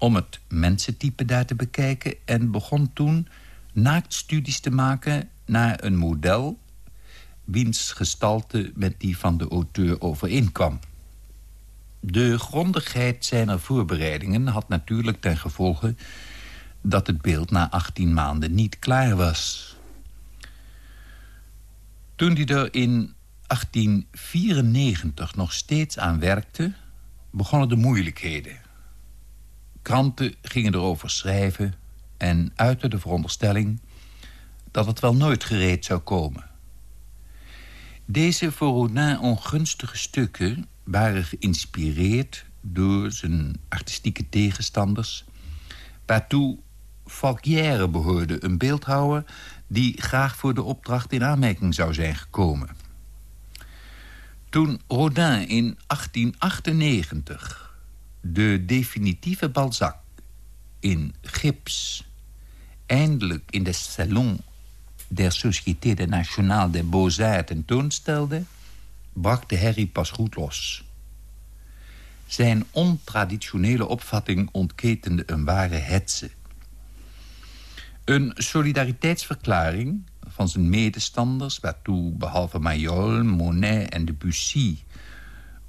[SPEAKER 16] om het mensentype daar te bekijken... en begon toen naaktstudies te maken naar een model... wiens gestalte met die van de auteur overeenkwam. De grondigheid zijner voorbereidingen had natuurlijk ten gevolge... dat het beeld na 18 maanden niet klaar was. Toen hij er in 1894 nog steeds aan werkte begonnen de moeilijkheden. Kranten gingen erover schrijven en uiten de veronderstelling dat het wel nooit gereed zou komen. Deze voor Rodin ongunstige stukken waren geïnspireerd door zijn artistieke tegenstanders... waartoe Falquière behoorde, een beeldhouwer... die graag voor de opdracht in aanmerking zou zijn gekomen. Toen Rodin in 1898 de definitieve Balzac in gips... eindelijk in de Salon der Société de Nationale des Beaux-Arts tentoonstelde... brak de herrie pas goed los. Zijn ontraditionele opvatting ontketende een ware hetze. Een solidariteitsverklaring van zijn medestanders... waartoe behalve Mayol, Monet en Debussy...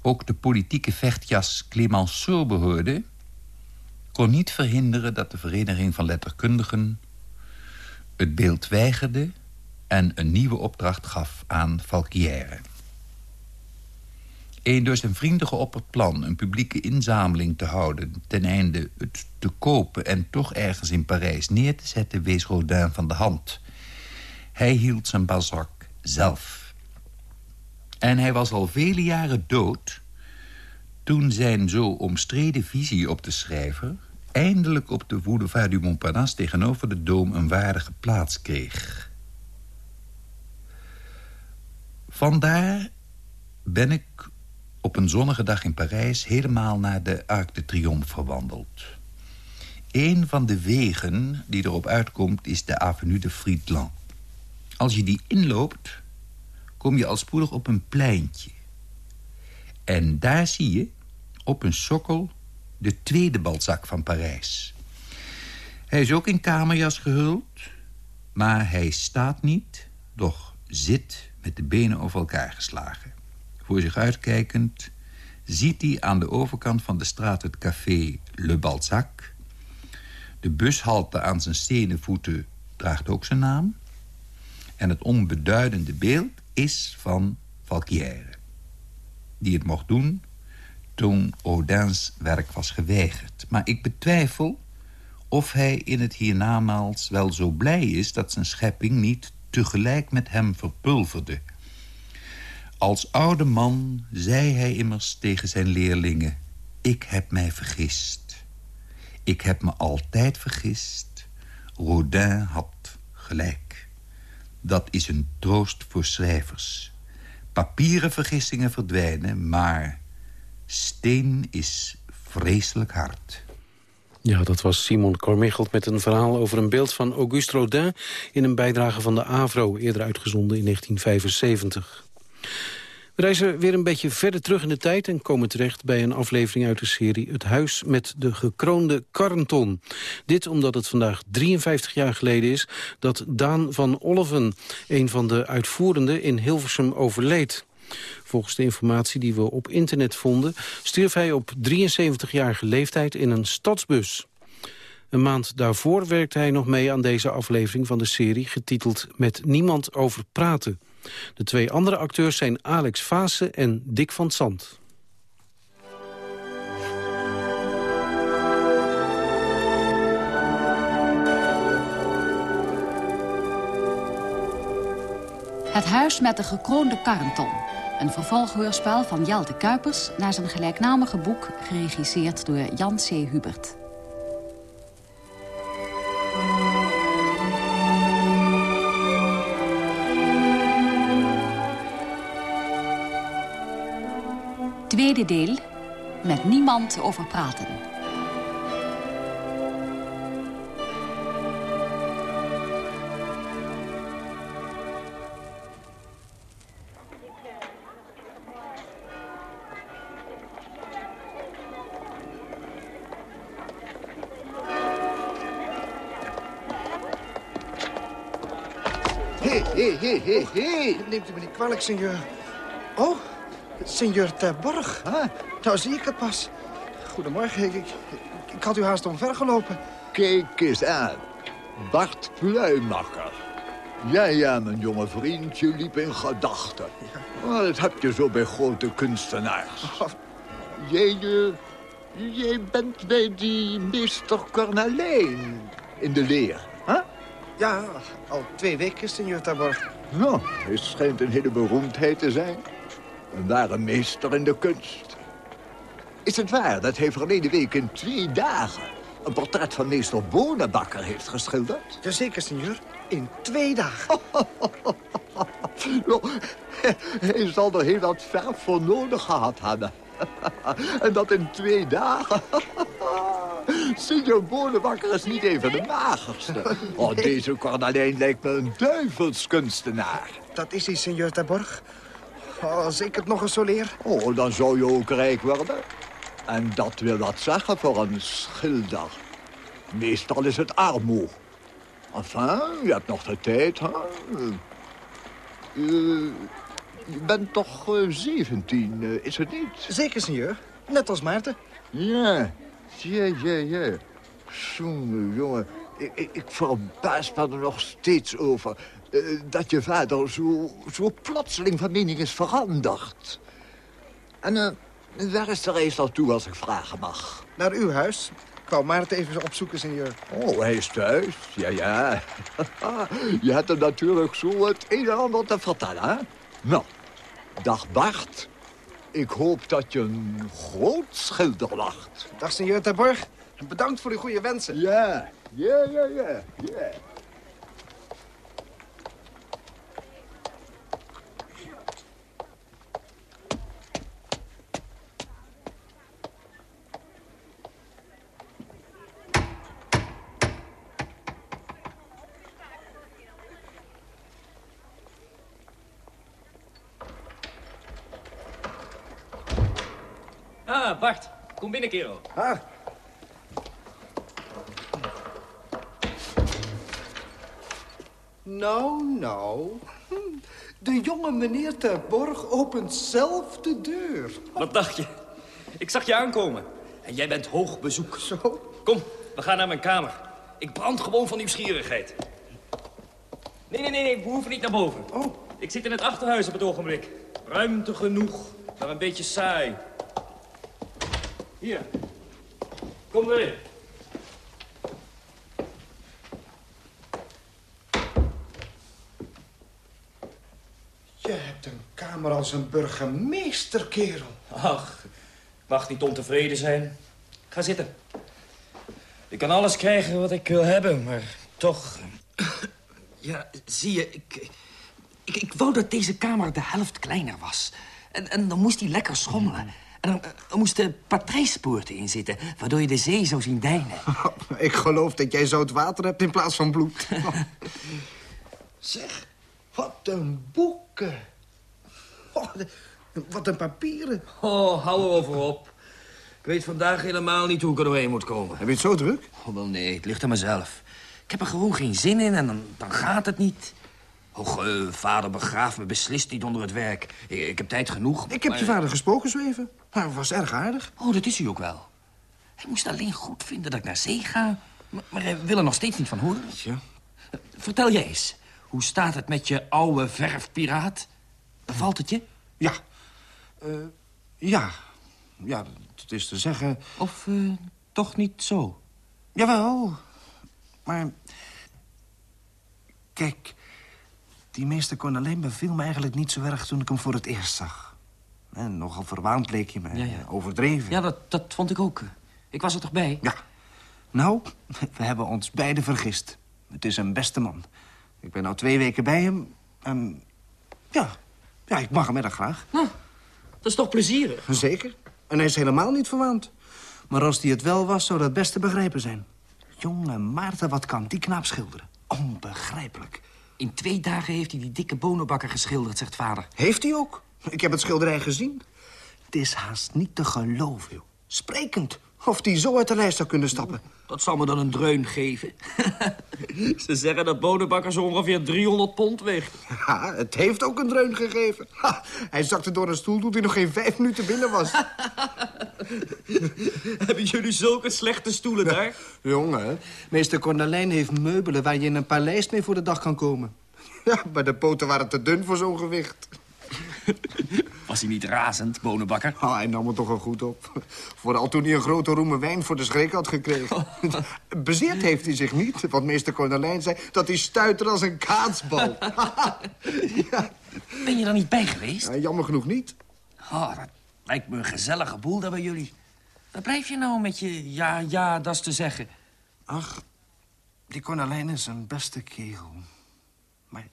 [SPEAKER 16] ook de politieke vechtjas Clemenceau behoorde... kon niet verhinderen dat de Vereniging van Letterkundigen... het beeld weigerde en een nieuwe opdracht gaf aan Falquière. Een door zijn vrienden geopperd plan een publieke inzameling te houden... ten einde het te kopen en toch ergens in Parijs neer te zetten... wees Rodin van de hand. Hij hield zijn Balzac zelf. En hij was al vele jaren dood... toen zijn zo omstreden visie op de schrijver... eindelijk op de boulevard du Montparnasse tegenover de Doom... een waardige plaats kreeg. Vandaar ben ik op een zonnige dag in Parijs... helemaal naar de Arc de Triomphe gewandeld. Een van de wegen die erop uitkomt is de Avenue de Friedland. Als je die inloopt, kom je al spoedig op een pleintje. En daar zie je op een sokkel de tweede balzak van Parijs. Hij is ook in kamerjas gehuld, maar hij staat niet, doch zit met de benen over elkaar geslagen. Voor zich uitkijkend ziet hij aan de overkant van de straat het café Le Balzac. De bushalte aan zijn stenen voeten draagt ook zijn naam. En het onbeduidende beeld is van Valquière. Die het mocht doen toen Rodin's werk was geweigerd. Maar ik betwijfel of hij in het hiernamaals wel zo blij is... dat zijn schepping niet tegelijk met hem verpulverde. Als oude man zei hij immers tegen zijn leerlingen... ik heb mij vergist. Ik heb me altijd vergist. Rodin had gelijk. Dat is een troost voor schrijvers. Papieren vergissingen verdwijnen, maar steen is vreselijk hard.
[SPEAKER 4] Ja, dat was Simon Cormichelt met een verhaal over een beeld van Auguste Rodin... in een bijdrage van de AVRO, eerder uitgezonden in 1975. We reizen weer een beetje verder terug in de tijd... en komen terecht bij een aflevering uit de serie Het Huis met de gekroonde Karrenton. Dit omdat het vandaag 53 jaar geleden is... dat Daan van Olven, een van de uitvoerenden in Hilversum, overleed. Volgens de informatie die we op internet vonden... stierf hij op 73-jarige leeftijd in een stadsbus. Een maand daarvoor werkte hij nog mee aan deze aflevering van de serie... getiteld Met Niemand Over Praten. De twee andere acteurs zijn Alex Vase en Dick van Zand.
[SPEAKER 17] Het huis met de gekroonde Karrenton. Een vervolghoorspel van Jelte Kuipers... naar zijn gelijknamige boek, geregisseerd door Jan C. Hubert. Tweede deel, met niemand over praten.
[SPEAKER 18] Hé, hé, hé, hé, hé. Neemt u me niet kwalijk, senor. Oh, senor Terborg. Ah. Nou zie ik het pas. Goedemorgen, ik, ik, ik had u haast omvergelopen.
[SPEAKER 10] Kijk eens aan. Bart Pluimacher. Ja, ja, mijn jonge vriend, je liep in gedachten. Ja. dat heb je zo bij grote kunstenaars. Jij, eh, jij bent bij die meester Cornelijn in de leer, hè?
[SPEAKER 18] Ja, al twee weken, senor Taborg.
[SPEAKER 10] Nou, hij schijnt een hele beroemdheid te zijn. Een ware meester in de kunst. Is het waar dat hij verleden week in twee dagen... een portret van meester Bonenbakker heeft geschilderd?
[SPEAKER 18] Jazeker, senor. In twee dagen.
[SPEAKER 10] Nou, hij zal er heel wat verf voor nodig gehad hebben. En dat in twee dagen. Signor Bonenbakker is niet even de magerste. Oh, deze Cornelijn lijkt me een duivelskunstenaar.
[SPEAKER 18] Dat is hij, senor Taborg. Oh, als ik het nog eens zo leer.
[SPEAKER 10] Oh, dan zou je ook rijk worden. En dat wil wat zeggen voor een schilder. Meestal is het armoe. Enfin, je hebt nog de tijd, hè? Je bent toch eh, 17, eh, is het niet?
[SPEAKER 18] Zeker, senor. Net als Maarten.
[SPEAKER 10] Ja, ja, ja, ja. Jongen, jongen. Ik, ik, ik verbaas me er nog steeds over... eh, dat je vader zo, zo plotseling van mening is veranderd. En eh, waar is de reis naartoe, als ik vragen mag?
[SPEAKER 18] Naar uw huis. Ik wou Maarten even opzoeken, senor.
[SPEAKER 10] Oh, hij is thuis. Ja, ja. je hebt hem natuurlijk zo het een en ander te vertellen, hè? Nou, dag Bart. Ik hoop dat je een groot schilder lacht.
[SPEAKER 18] Dag, senor Taborg. Bedankt voor uw goede wensen.
[SPEAKER 10] Ja, ja, ja, ja. ja.
[SPEAKER 7] Ah, Bart. Kom binnen, kerel.
[SPEAKER 18] Ah. Nou, nou. Hm, De jonge meneer ter Borg opent zelf de deur.
[SPEAKER 7] Wat dacht je? Ik zag je aankomen. En jij bent hoog bezoek.
[SPEAKER 18] Zo?
[SPEAKER 7] Kom, we gaan naar mijn kamer. Ik brand gewoon van nieuwsgierigheid. Nee, nee, nee, nee, we hoeven niet naar boven.
[SPEAKER 18] Oh.
[SPEAKER 7] Ik zit in het achterhuis op het ogenblik. Ruimte genoeg, maar een beetje saai. Hier. Kom erin.
[SPEAKER 18] Je hebt een kamer als een burgemeester, kerel.
[SPEAKER 7] Ach, ik mag niet ontevreden zijn. Ga zitten. Ik kan alles krijgen wat ik wil hebben, maar toch... Ja, zie je, ik, ik, ik wou dat deze kamer de helft kleiner was. En, en dan moest hij lekker schommelen. En dan, er moesten patrijspoorten in zitten, waardoor je de zee zou zien deinen.
[SPEAKER 18] Ik geloof dat jij zout water hebt in plaats van bloed. zeg, wat een boeken. Oh, wat een papieren.
[SPEAKER 7] Oh, hou erover op. Ik weet vandaag helemaal niet hoe ik er doorheen moet komen.
[SPEAKER 18] Heb je het zo druk?
[SPEAKER 7] Oh, wel nee, het ligt aan mezelf. Ik heb er gewoon geen zin in en dan, dan gaat het niet. Och, eh, vader begraaft me beslist niet onder het werk. Ik, ik heb tijd genoeg.
[SPEAKER 18] Ik heb
[SPEAKER 7] maar-
[SPEAKER 18] je vader gesproken zo even. Maar hij was erg aardig.
[SPEAKER 7] Oh, dat is hij ook wel. Hij moest alleen goed vinden dat ik naar zee ga. Maar, maar hij wil er nog steeds niet van horen.
[SPEAKER 18] Ja.
[SPEAKER 7] Vertel jij eens. Hoe staat het met je oude verfpiraat? Bevalt het je?
[SPEAKER 18] Ja. Eh, ja. Ja, het is te zeggen...
[SPEAKER 7] Of eh, toch niet zo?
[SPEAKER 18] Jawel. Maar... Kijk, die meester Cornelijn beviel me eigenlijk niet zo erg toen ik hem voor het eerst zag. En nogal verwaand leek je me.
[SPEAKER 7] Ja, ja.
[SPEAKER 18] Overdreven.
[SPEAKER 7] Ja, dat, dat vond ik ook. Ik was er toch bij?
[SPEAKER 18] Ja. Nou, we hebben ons beiden vergist. Het is een beste man. Ik ben nou twee weken bij hem en... Ja, ja ik mag hem erg graag.
[SPEAKER 7] Nou, dat is toch plezierig?
[SPEAKER 18] Zeker. En hij is helemaal niet verwaand. Maar als hij het wel was, zou dat best te begrijpen zijn. Jonge Maarten, wat kan die knaap schilderen? Onbegrijpelijk.
[SPEAKER 7] In twee dagen heeft hij die dikke bonenbakker geschilderd, zegt vader.
[SPEAKER 18] Heeft hij ook? Ik heb het schilderij gezien. Het is haast niet te geloven, joh. Sprekend. Of die zo uit de lijst zou kunnen stappen.
[SPEAKER 7] Dat zal me dan een dreun geven. Ze zeggen dat bonenbakker zo ongeveer 300 pond weegt.
[SPEAKER 18] Ja, het heeft ook een dreun gegeven. Ha, hij zakte door een stoel toen hij nog geen vijf minuten binnen was.
[SPEAKER 7] Hebben jullie zulke slechte stoelen daar?
[SPEAKER 18] Jongen, meester Cornelijn heeft meubelen waar je in een paleis mee voor de dag kan komen. Ja, maar de poten waren te dun voor zo'n gewicht.
[SPEAKER 7] Was hij niet razend, bonenbakker?
[SPEAKER 18] Ah, hij nam het toch al goed op. Vooral toen hij een grote roemen wijn voor de schrik had gekregen. Bezeerd heeft hij zich niet, want meester Cornelijn zei... dat hij stuiter als een kaatsbal.
[SPEAKER 7] Ben je er niet bij geweest?
[SPEAKER 18] Ja, jammer genoeg niet.
[SPEAKER 7] Oh, dat lijkt me een gezellige boel daar bij jullie. Waar blijf je nou met je ja, ja, dat is te zeggen?
[SPEAKER 18] Ach, die Cornelijn is een beste kerel. Maar,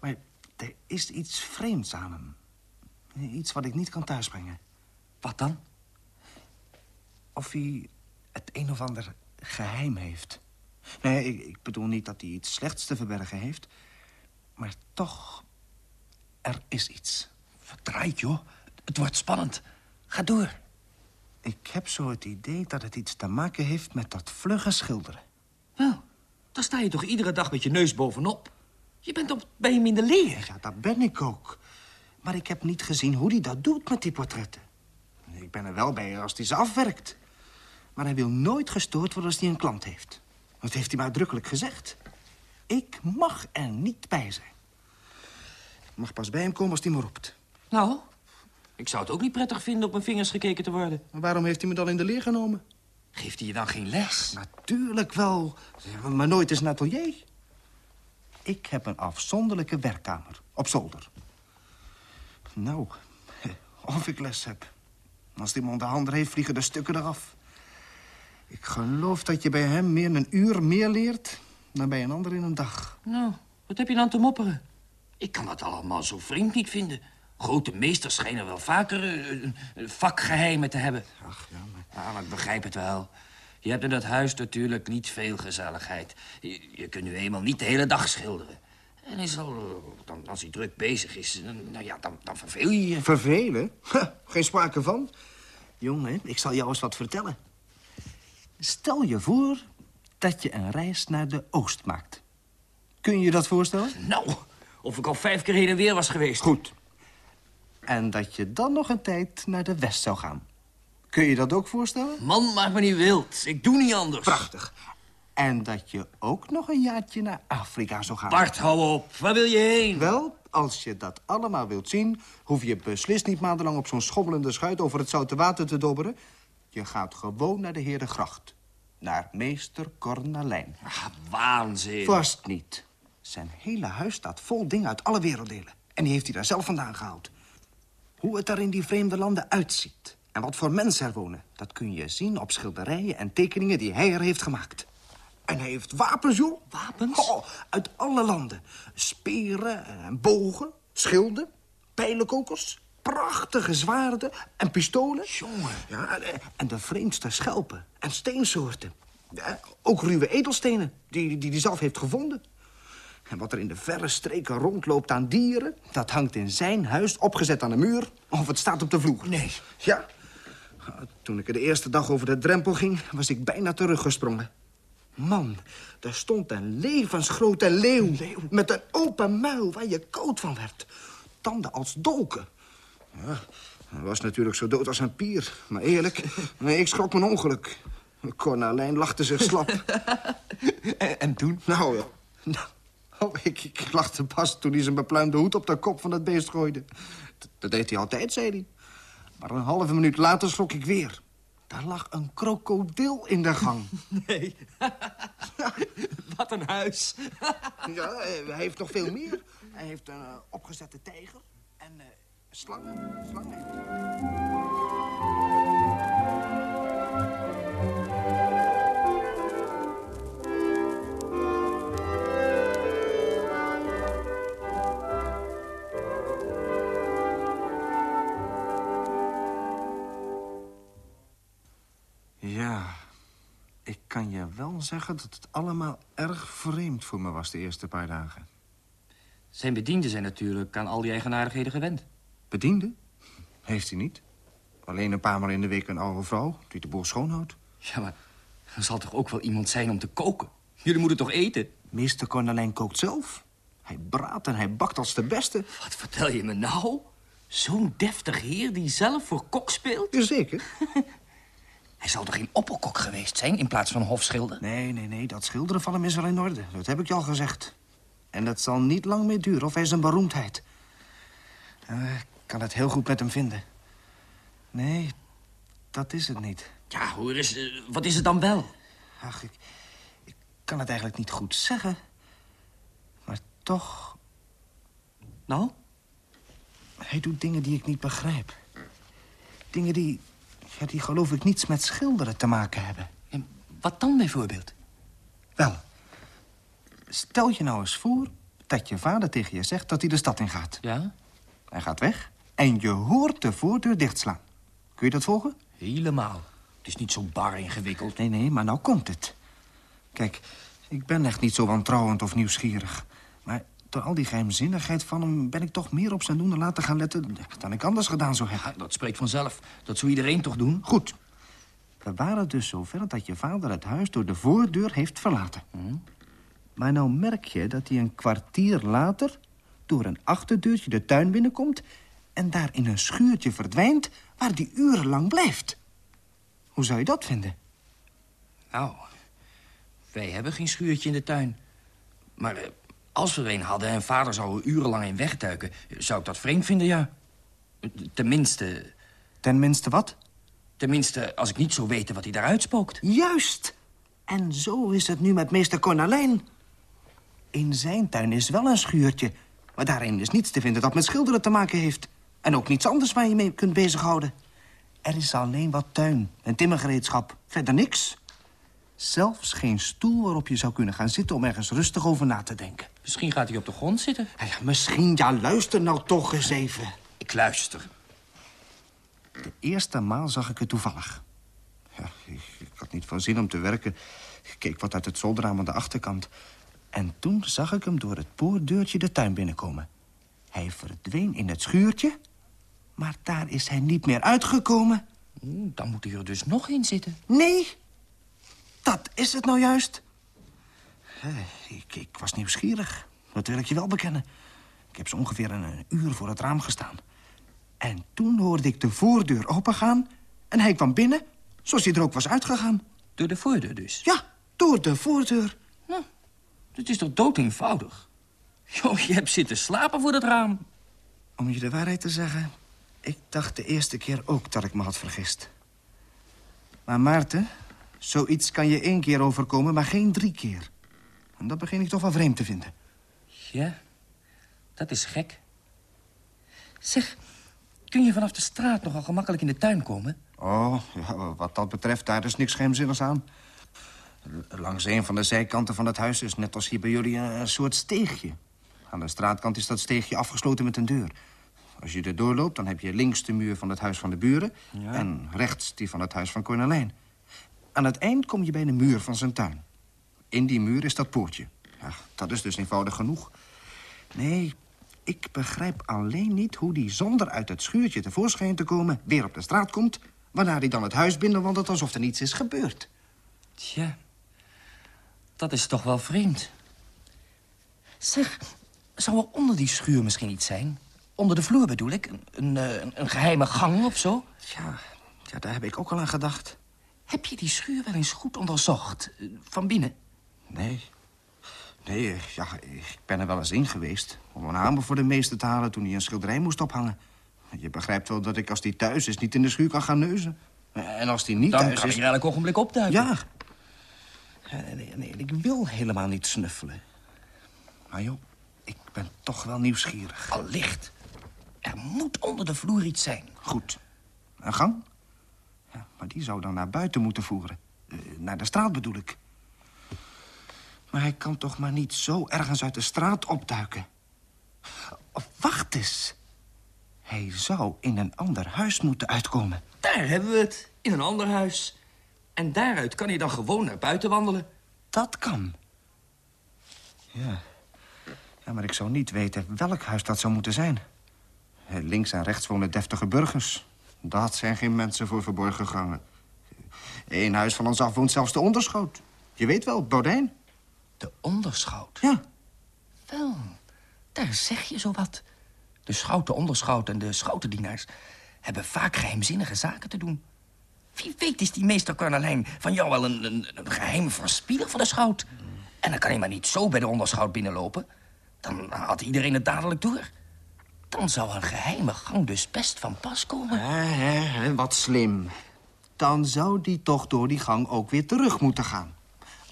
[SPEAKER 18] maar er is iets vreemds aan hem. Iets wat ik niet kan thuisbrengen.
[SPEAKER 7] Wat dan?
[SPEAKER 18] Of hij het een of ander geheim heeft. Nee, ik, ik bedoel niet dat hij iets slechts te verbergen heeft. Maar toch, er is iets.
[SPEAKER 7] Verdraaid, joh. Het wordt spannend. Ga door.
[SPEAKER 18] Ik heb zo het idee dat het iets te maken heeft met dat vlugge schilderen.
[SPEAKER 7] Wel, dan sta je toch iedere dag met je neus bovenop? Je bent op bij hem in de leer.
[SPEAKER 18] Ja, dat ben ik ook. Maar ik heb niet gezien hoe hij dat doet met die portretten. Ik ben er wel bij als hij ze afwerkt. Maar hij wil nooit gestoord worden als hij een klant heeft. Dat heeft hij me uitdrukkelijk gezegd. Ik mag er niet bij zijn. Ik mag pas bij hem komen als hij me roept.
[SPEAKER 7] Nou, ik zou het ook niet prettig vinden op mijn vingers gekeken te worden.
[SPEAKER 18] Maar waarom heeft hij me dan in de leer genomen?
[SPEAKER 7] Geeft hij je dan geen les?
[SPEAKER 18] Natuurlijk wel, maar nooit eens een atelier. Ik heb een afzonderlijke werkkamer op zolder. Nou, of ik les heb. Als die man de handen heeft, vliegen de stukken eraf. Ik geloof dat je bij hem meer een uur meer leert... dan bij een ander in een dag.
[SPEAKER 7] Nou, wat heb je dan te mopperen? Ik kan dat allemaal zo vreemd niet vinden. Grote meesters schijnen wel vaker eh, eh, vakgeheimen te hebben.
[SPEAKER 18] Ach, ja, maar...
[SPEAKER 7] Ja, maar ik begrijp het wel. Je hebt in dat huis natuurlijk niet veel gezelligheid. Je, je kunt nu eenmaal niet de hele dag schilderen. En hij zal, eh, dan, als hij druk bezig is, dan- nou ja, dan, dan verveel je je.
[SPEAKER 18] Vervelen? Geen sprake van. Jongen, ik zal jou eens wat vertellen. Stel je voor dat je een reis naar de oost maakt. Kun je je dat voorstellen?
[SPEAKER 7] Nou, of ik al vijf keer heen en weer was geweest.
[SPEAKER 18] Goed. En dat je dan nog een tijd naar de west zou gaan. Kun je dat ook voorstellen?
[SPEAKER 7] Man, maak me niet wild. Ik doe niet anders.
[SPEAKER 18] Prachtig. En dat je ook nog een jaartje naar Afrika zou gaan.
[SPEAKER 7] Bart, hou op. Waar wil je heen?
[SPEAKER 18] Wel, als je dat allemaal wilt zien... hoef je beslist niet maandenlang op zo'n schommelende schuit... over het zoute water te dobberen. Je gaat gewoon naar de Herengracht. Naar meester Cornelijn.
[SPEAKER 7] Ah, waanzin.
[SPEAKER 18] Vast niet. Zijn hele huis staat vol dingen uit alle werelddelen. En die heeft hij daar zelf vandaan gehaald. Hoe het er in die vreemde landen uitziet... en wat voor mensen er wonen... dat kun je zien op schilderijen en tekeningen die hij er heeft gemaakt. En hij heeft wapens, joh.
[SPEAKER 7] Wapens?
[SPEAKER 18] Oh, uit alle landen. Speren en bogen, schilden, pijlenkokers... prachtige zwaarden en pistolen.
[SPEAKER 7] Jongen.
[SPEAKER 18] Ja, en, en de vreemdste schelpen en steensoorten. Ja, ook ruwe edelstenen, die die hij zelf heeft gevonden. En wat er in de verre streken rondloopt aan dieren... dat hangt in zijn huis opgezet aan de muur... of het staat op de vloer.
[SPEAKER 7] Nee.
[SPEAKER 18] Ja. Toen ik er de eerste dag over de drempel ging... was ik bijna teruggesprongen. Man, er stond een levensgrote leeuw... met een open muil waar je koud van werd. Tanden als dolken. Ja, hij was natuurlijk zo dood als een pier. Maar eerlijk, nee, ik schrok mijn ongeluk. Cornelijn lachte zich slap.
[SPEAKER 7] En, en toen?
[SPEAKER 18] Nou, ja. Nou, oh, ik, ik lachte pas toen hij zijn bepluimde hoed op de kop van het beest gooide. Dat deed hij altijd, zei hij. Maar een halve minuut later schrok ik weer. Daar lag een krokodil in de gang.
[SPEAKER 7] Nee. Wat een huis.
[SPEAKER 18] ja, hij heeft nog veel meer. Hij heeft een eh, opgezette tijger en eh, slangen. slangen zeggen dat het allemaal erg vreemd voor me was de eerste paar dagen.
[SPEAKER 7] Zijn bedienden zijn natuurlijk aan al die eigenaardigheden gewend.
[SPEAKER 18] Bediende? Heeft hij niet. Alleen een paar maal in de week een oude vrouw die de boel schoonhoudt.
[SPEAKER 7] Ja, maar er zal toch ook wel iemand zijn om te koken? Jullie moeten toch eten?
[SPEAKER 18] Meester Cornelijn kookt zelf. Hij braadt en hij bakt als de beste.
[SPEAKER 7] Wat vertel je me nou? Zo'n deftig heer die zelf voor kok speelt?
[SPEAKER 18] Jazeker.
[SPEAKER 7] Hij zal toch geen opperkok geweest zijn in plaats van hofschilder?
[SPEAKER 18] Nee, nee, nee, dat schilderen van hem is wel in orde. Dat heb ik je al gezegd. En het zal niet lang meer duren of hij is een beroemdheid. Eh, kan het heel goed met hem vinden. Nee, dat is het niet.
[SPEAKER 7] Ja, hoor eens, eh, wat is het dan wel?
[SPEAKER 18] Ach, ik, ik kan het eigenlijk niet goed zeggen. Maar toch...
[SPEAKER 7] Nou?
[SPEAKER 18] Hij doet dingen die ik niet begrijp. Dingen die, ja, die geloof ik niets met schilderen te maken hebben.
[SPEAKER 7] En wat dan bijvoorbeeld?
[SPEAKER 18] Wel, stel je nou eens voor dat je vader tegen je zegt dat hij de stad ingaat.
[SPEAKER 7] Ja?
[SPEAKER 18] Hij gaat weg en je hoort de voordeur dichtslaan. Kun je dat volgen?
[SPEAKER 7] Helemaal. Het is niet zo bar ingewikkeld.
[SPEAKER 18] Nee, nee, maar nou komt het. Kijk, ik ben echt niet zo wantrouwend of nieuwsgierig. Maar door al die geheimzinnigheid van hem... ben ik toch meer op zijn doen en laten gaan letten... dan ik anders gedaan zou hebben.
[SPEAKER 7] Ja, dat spreekt vanzelf. Dat zou iedereen toch doen?
[SPEAKER 18] Goed. We waren dus zover dat je vader het huis door de voordeur heeft verlaten. Maar nou merk je dat hij een kwartier later... door een achterdeurtje de tuin binnenkomt... en daar in een schuurtje verdwijnt waar hij urenlang blijft. Hoe zou je dat vinden?
[SPEAKER 7] Nou, wij hebben geen schuurtje in de tuin. Maar eh, als we er een hadden en vader zou er urenlang in wegduiken... zou ik dat vreemd vinden, ja. Tenminste...
[SPEAKER 18] Tenminste wat?
[SPEAKER 7] Tenminste, als ik niet zou weten wat hij daar uitspookt.
[SPEAKER 18] Juist! En zo is het nu met meester Cornalijn. In zijn tuin is wel een schuurtje... maar daarin is niets te vinden dat met schilderen te maken heeft. En ook niets anders waar je mee kunt bezighouden. Er is alleen wat tuin en timmergereedschap. Verder niks. Zelfs geen stoel waarop je zou kunnen gaan zitten... om ergens rustig over na te denken.
[SPEAKER 7] Misschien gaat hij op de grond zitten.
[SPEAKER 18] Ja, ja, misschien. Ja, luister nou toch eens even.
[SPEAKER 7] Ik luister.
[SPEAKER 18] De eerste maal zag ik het toevallig. Ja, ik, ik had niet van zin om te werken. Ik keek wat uit het zolderraam aan de achterkant. En toen zag ik hem door het poortdeurtje de tuin binnenkomen. Hij verdween in het schuurtje, maar daar is hij niet meer uitgekomen.
[SPEAKER 7] Oeh, dan moet hij er dus nog in zitten.
[SPEAKER 18] Nee, dat is het nou juist. Ik, ik was nieuwsgierig, dat wil ik je wel bekennen. Ik heb zo ongeveer een, een uur voor het raam gestaan. En toen hoorde ik de voordeur opengaan... en hij kwam binnen, zoals hij er ook was uitgegaan.
[SPEAKER 7] Door de voordeur dus?
[SPEAKER 18] Ja, door de voordeur.
[SPEAKER 7] Nou, het is toch dood eenvoudig? Jo, je hebt zitten slapen voor dat raam.
[SPEAKER 18] Om je de waarheid te zeggen... ik dacht de eerste keer ook dat ik me had vergist. Maar Maarten, zoiets kan je één keer overkomen, maar geen drie keer. En dat begin ik toch wel vreemd te vinden.
[SPEAKER 7] Ja, dat is gek. Zeg, kun je vanaf de straat nogal gemakkelijk in de tuin komen?
[SPEAKER 18] Oh, ja, wat dat betreft, daar is niks geheimzinnigs aan. Langs een van de zijkanten van het huis is net als hier bij jullie een, een soort steegje. Aan de straatkant is dat steegje afgesloten met een deur. Als je er doorloopt, dan heb je links de muur van het huis van de buren...
[SPEAKER 7] Ja.
[SPEAKER 18] en rechts die van het huis van Cornelijn. Aan het eind kom je bij de muur van zijn tuin. In die muur is dat poortje. Dat is dus eenvoudig genoeg. Nee, ik begrijp alleen niet hoe die zonder uit het schuurtje tevoorschijn te komen... weer op de straat komt, waarna hij dan het huis binnenwandelt alsof er niets is gebeurd.
[SPEAKER 7] Tja, dat is toch wel vreemd. Zeg, zou er onder die schuur misschien iets zijn? Onder de vloer bedoel ik? Een, een, eh, een, een geheime gang of zo?
[SPEAKER 18] Ja, ja, daar heb ik ook al aan gedacht.
[SPEAKER 7] Heb je die schuur wel eens goed onderzocht? eh, Van binnen?
[SPEAKER 18] Nee. Nee, eh, ja, ik ben er wel eens in geweest... om een hamer voor de meester te halen toen hij een schilderij moest ophangen. Je begrijpt wel dat ik als die thuis is niet in de schuur kan gaan neuzen. En als die niet
[SPEAKER 7] Dan
[SPEAKER 18] thuis
[SPEAKER 7] kan
[SPEAKER 18] is...
[SPEAKER 7] ik er elk ogenblik opduiken.
[SPEAKER 18] Ja. Ja, Nee, nee, ik wil helemaal niet snuffelen. Maar joh, ik ben toch wel nieuwsgierig.
[SPEAKER 7] Allicht. Er moet onder de vloer iets zijn.
[SPEAKER 18] Goed. Een gang? Ja, maar die zou dan naar buiten moeten voeren. Eh, naar de straat bedoel ik. Maar hij kan toch maar niet zo ergens uit de straat opduiken. Of wacht eens. Hij zou in een ander huis moeten uitkomen.
[SPEAKER 7] Daar hebben we het. In een ander huis. En daaruit kan hij dan gewoon naar buiten wandelen.
[SPEAKER 18] Dat kan. Ja. Ja, maar ik zou niet weten welk huis dat zou moeten zijn. Eh, Links en rechts wonen deftige burgers. Dat zijn geen mensen voor verborgen gangen. Eén huis van ons af woont zelfs de onderschoot. Je weet wel, Bodijn.
[SPEAKER 7] De onderschout?
[SPEAKER 18] Ja.
[SPEAKER 7] Wel, daar zeg je zo wat. De schout, de onderschout en de schoutendienaars... hebben vaak geheimzinnige zaken te doen. Wie weet is die meester Cornelijn van jou wel een, een, een geheime verspieler van de schout. En dan kan hij maar niet zo bij de onderschout binnenlopen. Dan had iedereen het dadelijk door. Dan zou een geheime gang dus best van pas komen.
[SPEAKER 18] Wat slim. Dan zou die toch door die gang ook weer terug moeten gaan.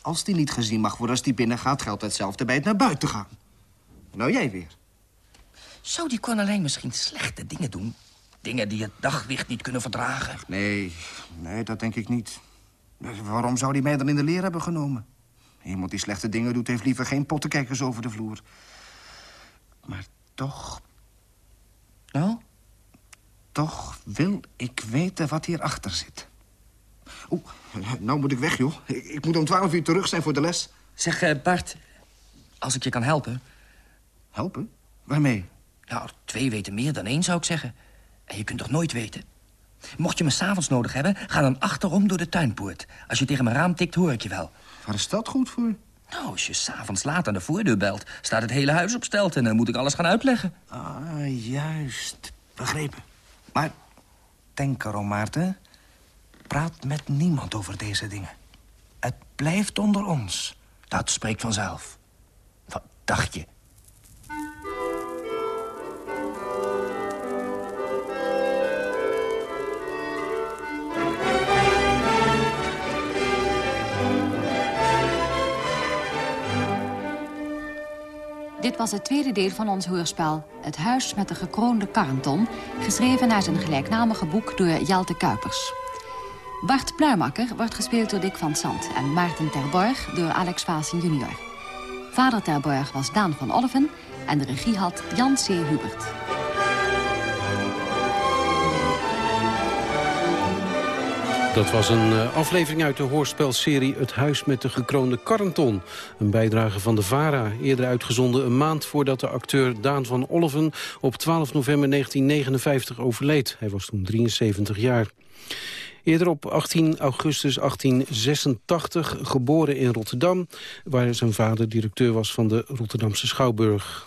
[SPEAKER 18] Als die niet gezien mag worden als die binnen gaat... geldt hetzelfde bij het naar buiten gaan. Nou, jij weer.
[SPEAKER 7] Zou die konijn misschien slechte dingen doen? Dingen die het daglicht niet kunnen verdragen?
[SPEAKER 18] Nee, nee, dat denk ik niet. Waarom zou die mij dan in de leer hebben genomen? Iemand die slechte dingen doet, heeft liever geen pottenkijkers over de vloer. Maar toch...
[SPEAKER 7] Nou?
[SPEAKER 18] Toch wil ik weten wat hierachter zit. Oeh, nou moet ik weg, joh. Ik, ik moet om twaalf uur terug zijn voor de les.
[SPEAKER 7] Zeg, eh, Bart, als ik je kan helpen...
[SPEAKER 18] Helpen? Waarmee?
[SPEAKER 7] Nou, twee weten meer dan één, zou ik zeggen. En je kunt toch nooit weten? Mocht je me s'avonds nodig hebben, ga dan achterom door de tuinpoort. Als je tegen mijn raam tikt, hoor ik je wel.
[SPEAKER 18] Waar is dat goed voor?
[SPEAKER 7] Nou, als je s'avonds laat aan de voordeur belt... staat het hele huis op stelt en dan moet ik alles gaan uitleggen.
[SPEAKER 18] Ah, juist. Begrepen. Maar denk erom, Maarten. Praat met niemand over deze dingen. Het blijft onder ons.
[SPEAKER 7] Dat spreekt vanzelf. Wat dacht je?
[SPEAKER 17] Dit was het tweede deel van ons hoorspel Het Huis met de gekroonde Karnton... geschreven naar zijn gelijknamige boek door Jelte Kuipers. Bart Pluimakker wordt gespeeld door Dick van Sant... en Maarten Terborg door Alex Vaassen junior. Vader Terborg was Daan van Olven en de regie had Jan C. Hubert.
[SPEAKER 4] Dat was een eh, aflevering uit de hoorspelserie Het Huis met de gekroonde Karrenton. Een bijdrage van de VARA, eerder uitgezonden een maand voordat de acteur Daan van Olven op 12 november 1959 overleed. Hij was toen 73 jaar. Eerder op 18 augustus 1886 geboren in Rotterdam... waar zijn vader directeur was van de Rotterdamse Schouwburg.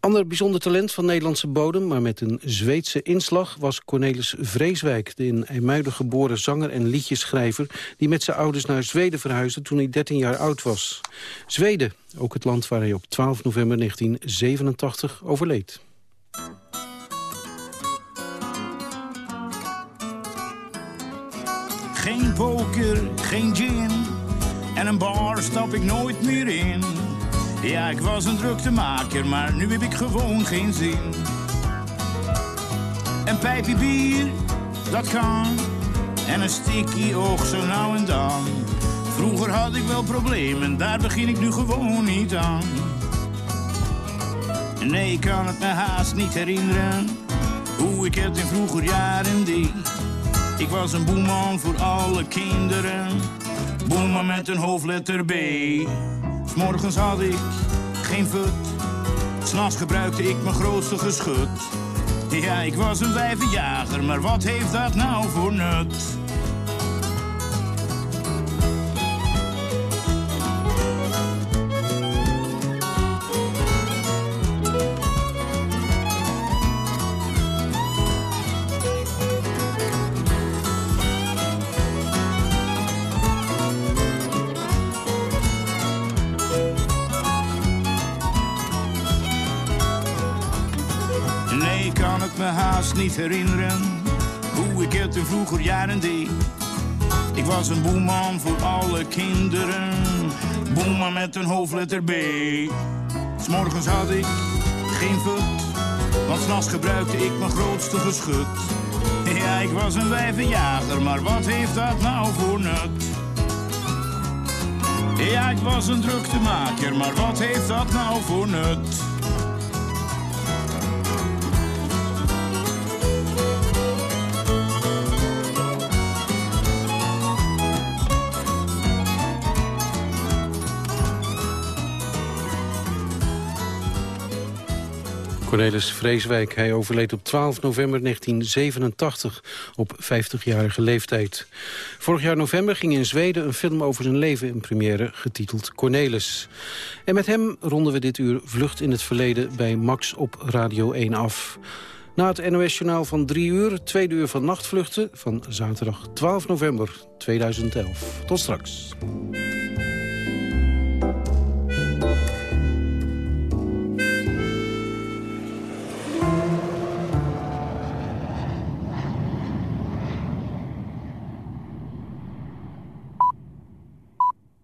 [SPEAKER 4] Ander bijzonder talent van Nederlandse bodem, maar met een Zweedse inslag... was Cornelis Vreeswijk, de in IJmuiden geboren zanger en liedjeschrijver... die met zijn ouders naar Zweden verhuisde toen hij 13 jaar oud was. Zweden, ook het land waar hij op 12 november 1987 overleed.
[SPEAKER 19] Geen poker, geen gin en een bar stap ik nooit meer in... Ja, ik was een druktemaker, maar nu heb ik gewoon geen zin. Een pijpje bier, dat kan. En een sticky oog zo nou en dan. Vroeger had ik wel problemen, daar begin ik nu gewoon niet aan. Nee, ik kan het me haast niet herinneren. Hoe ik het in vroeger jaren deed. Ik was een boeman voor alle kinderen. Boeman met een hoofdletter B. Morgens had ik geen fut. S'nachts gebruikte ik mijn grootste geschut. Ja, ik was een wijvenjager, maar wat heeft dat nou voor nut? Niet herinneren hoe ik het in vroeger jaren deed. Ik was een boeman voor alle kinderen, boeman met een hoofdletter B. S'morgens had ik geen fut, want s'nachts gebruikte ik mijn grootste geschut. Ja, ik was een wijvenjager, maar wat heeft dat nou voor nut? Ja, ik was een druktemaker, maar wat heeft dat nou voor nut?
[SPEAKER 4] Cornelis Vreeswijk, hij overleed op 12 november 1987 op 50-jarige leeftijd. Vorig jaar november ging in Zweden een film over zijn leven in première getiteld Cornelis. En met hem ronden we dit uur Vlucht in het Verleden bij Max op Radio 1 af. Na het NOS-journaal van 3 uur, tweede uur van nachtvluchten van zaterdag 12 november 2011. Tot straks.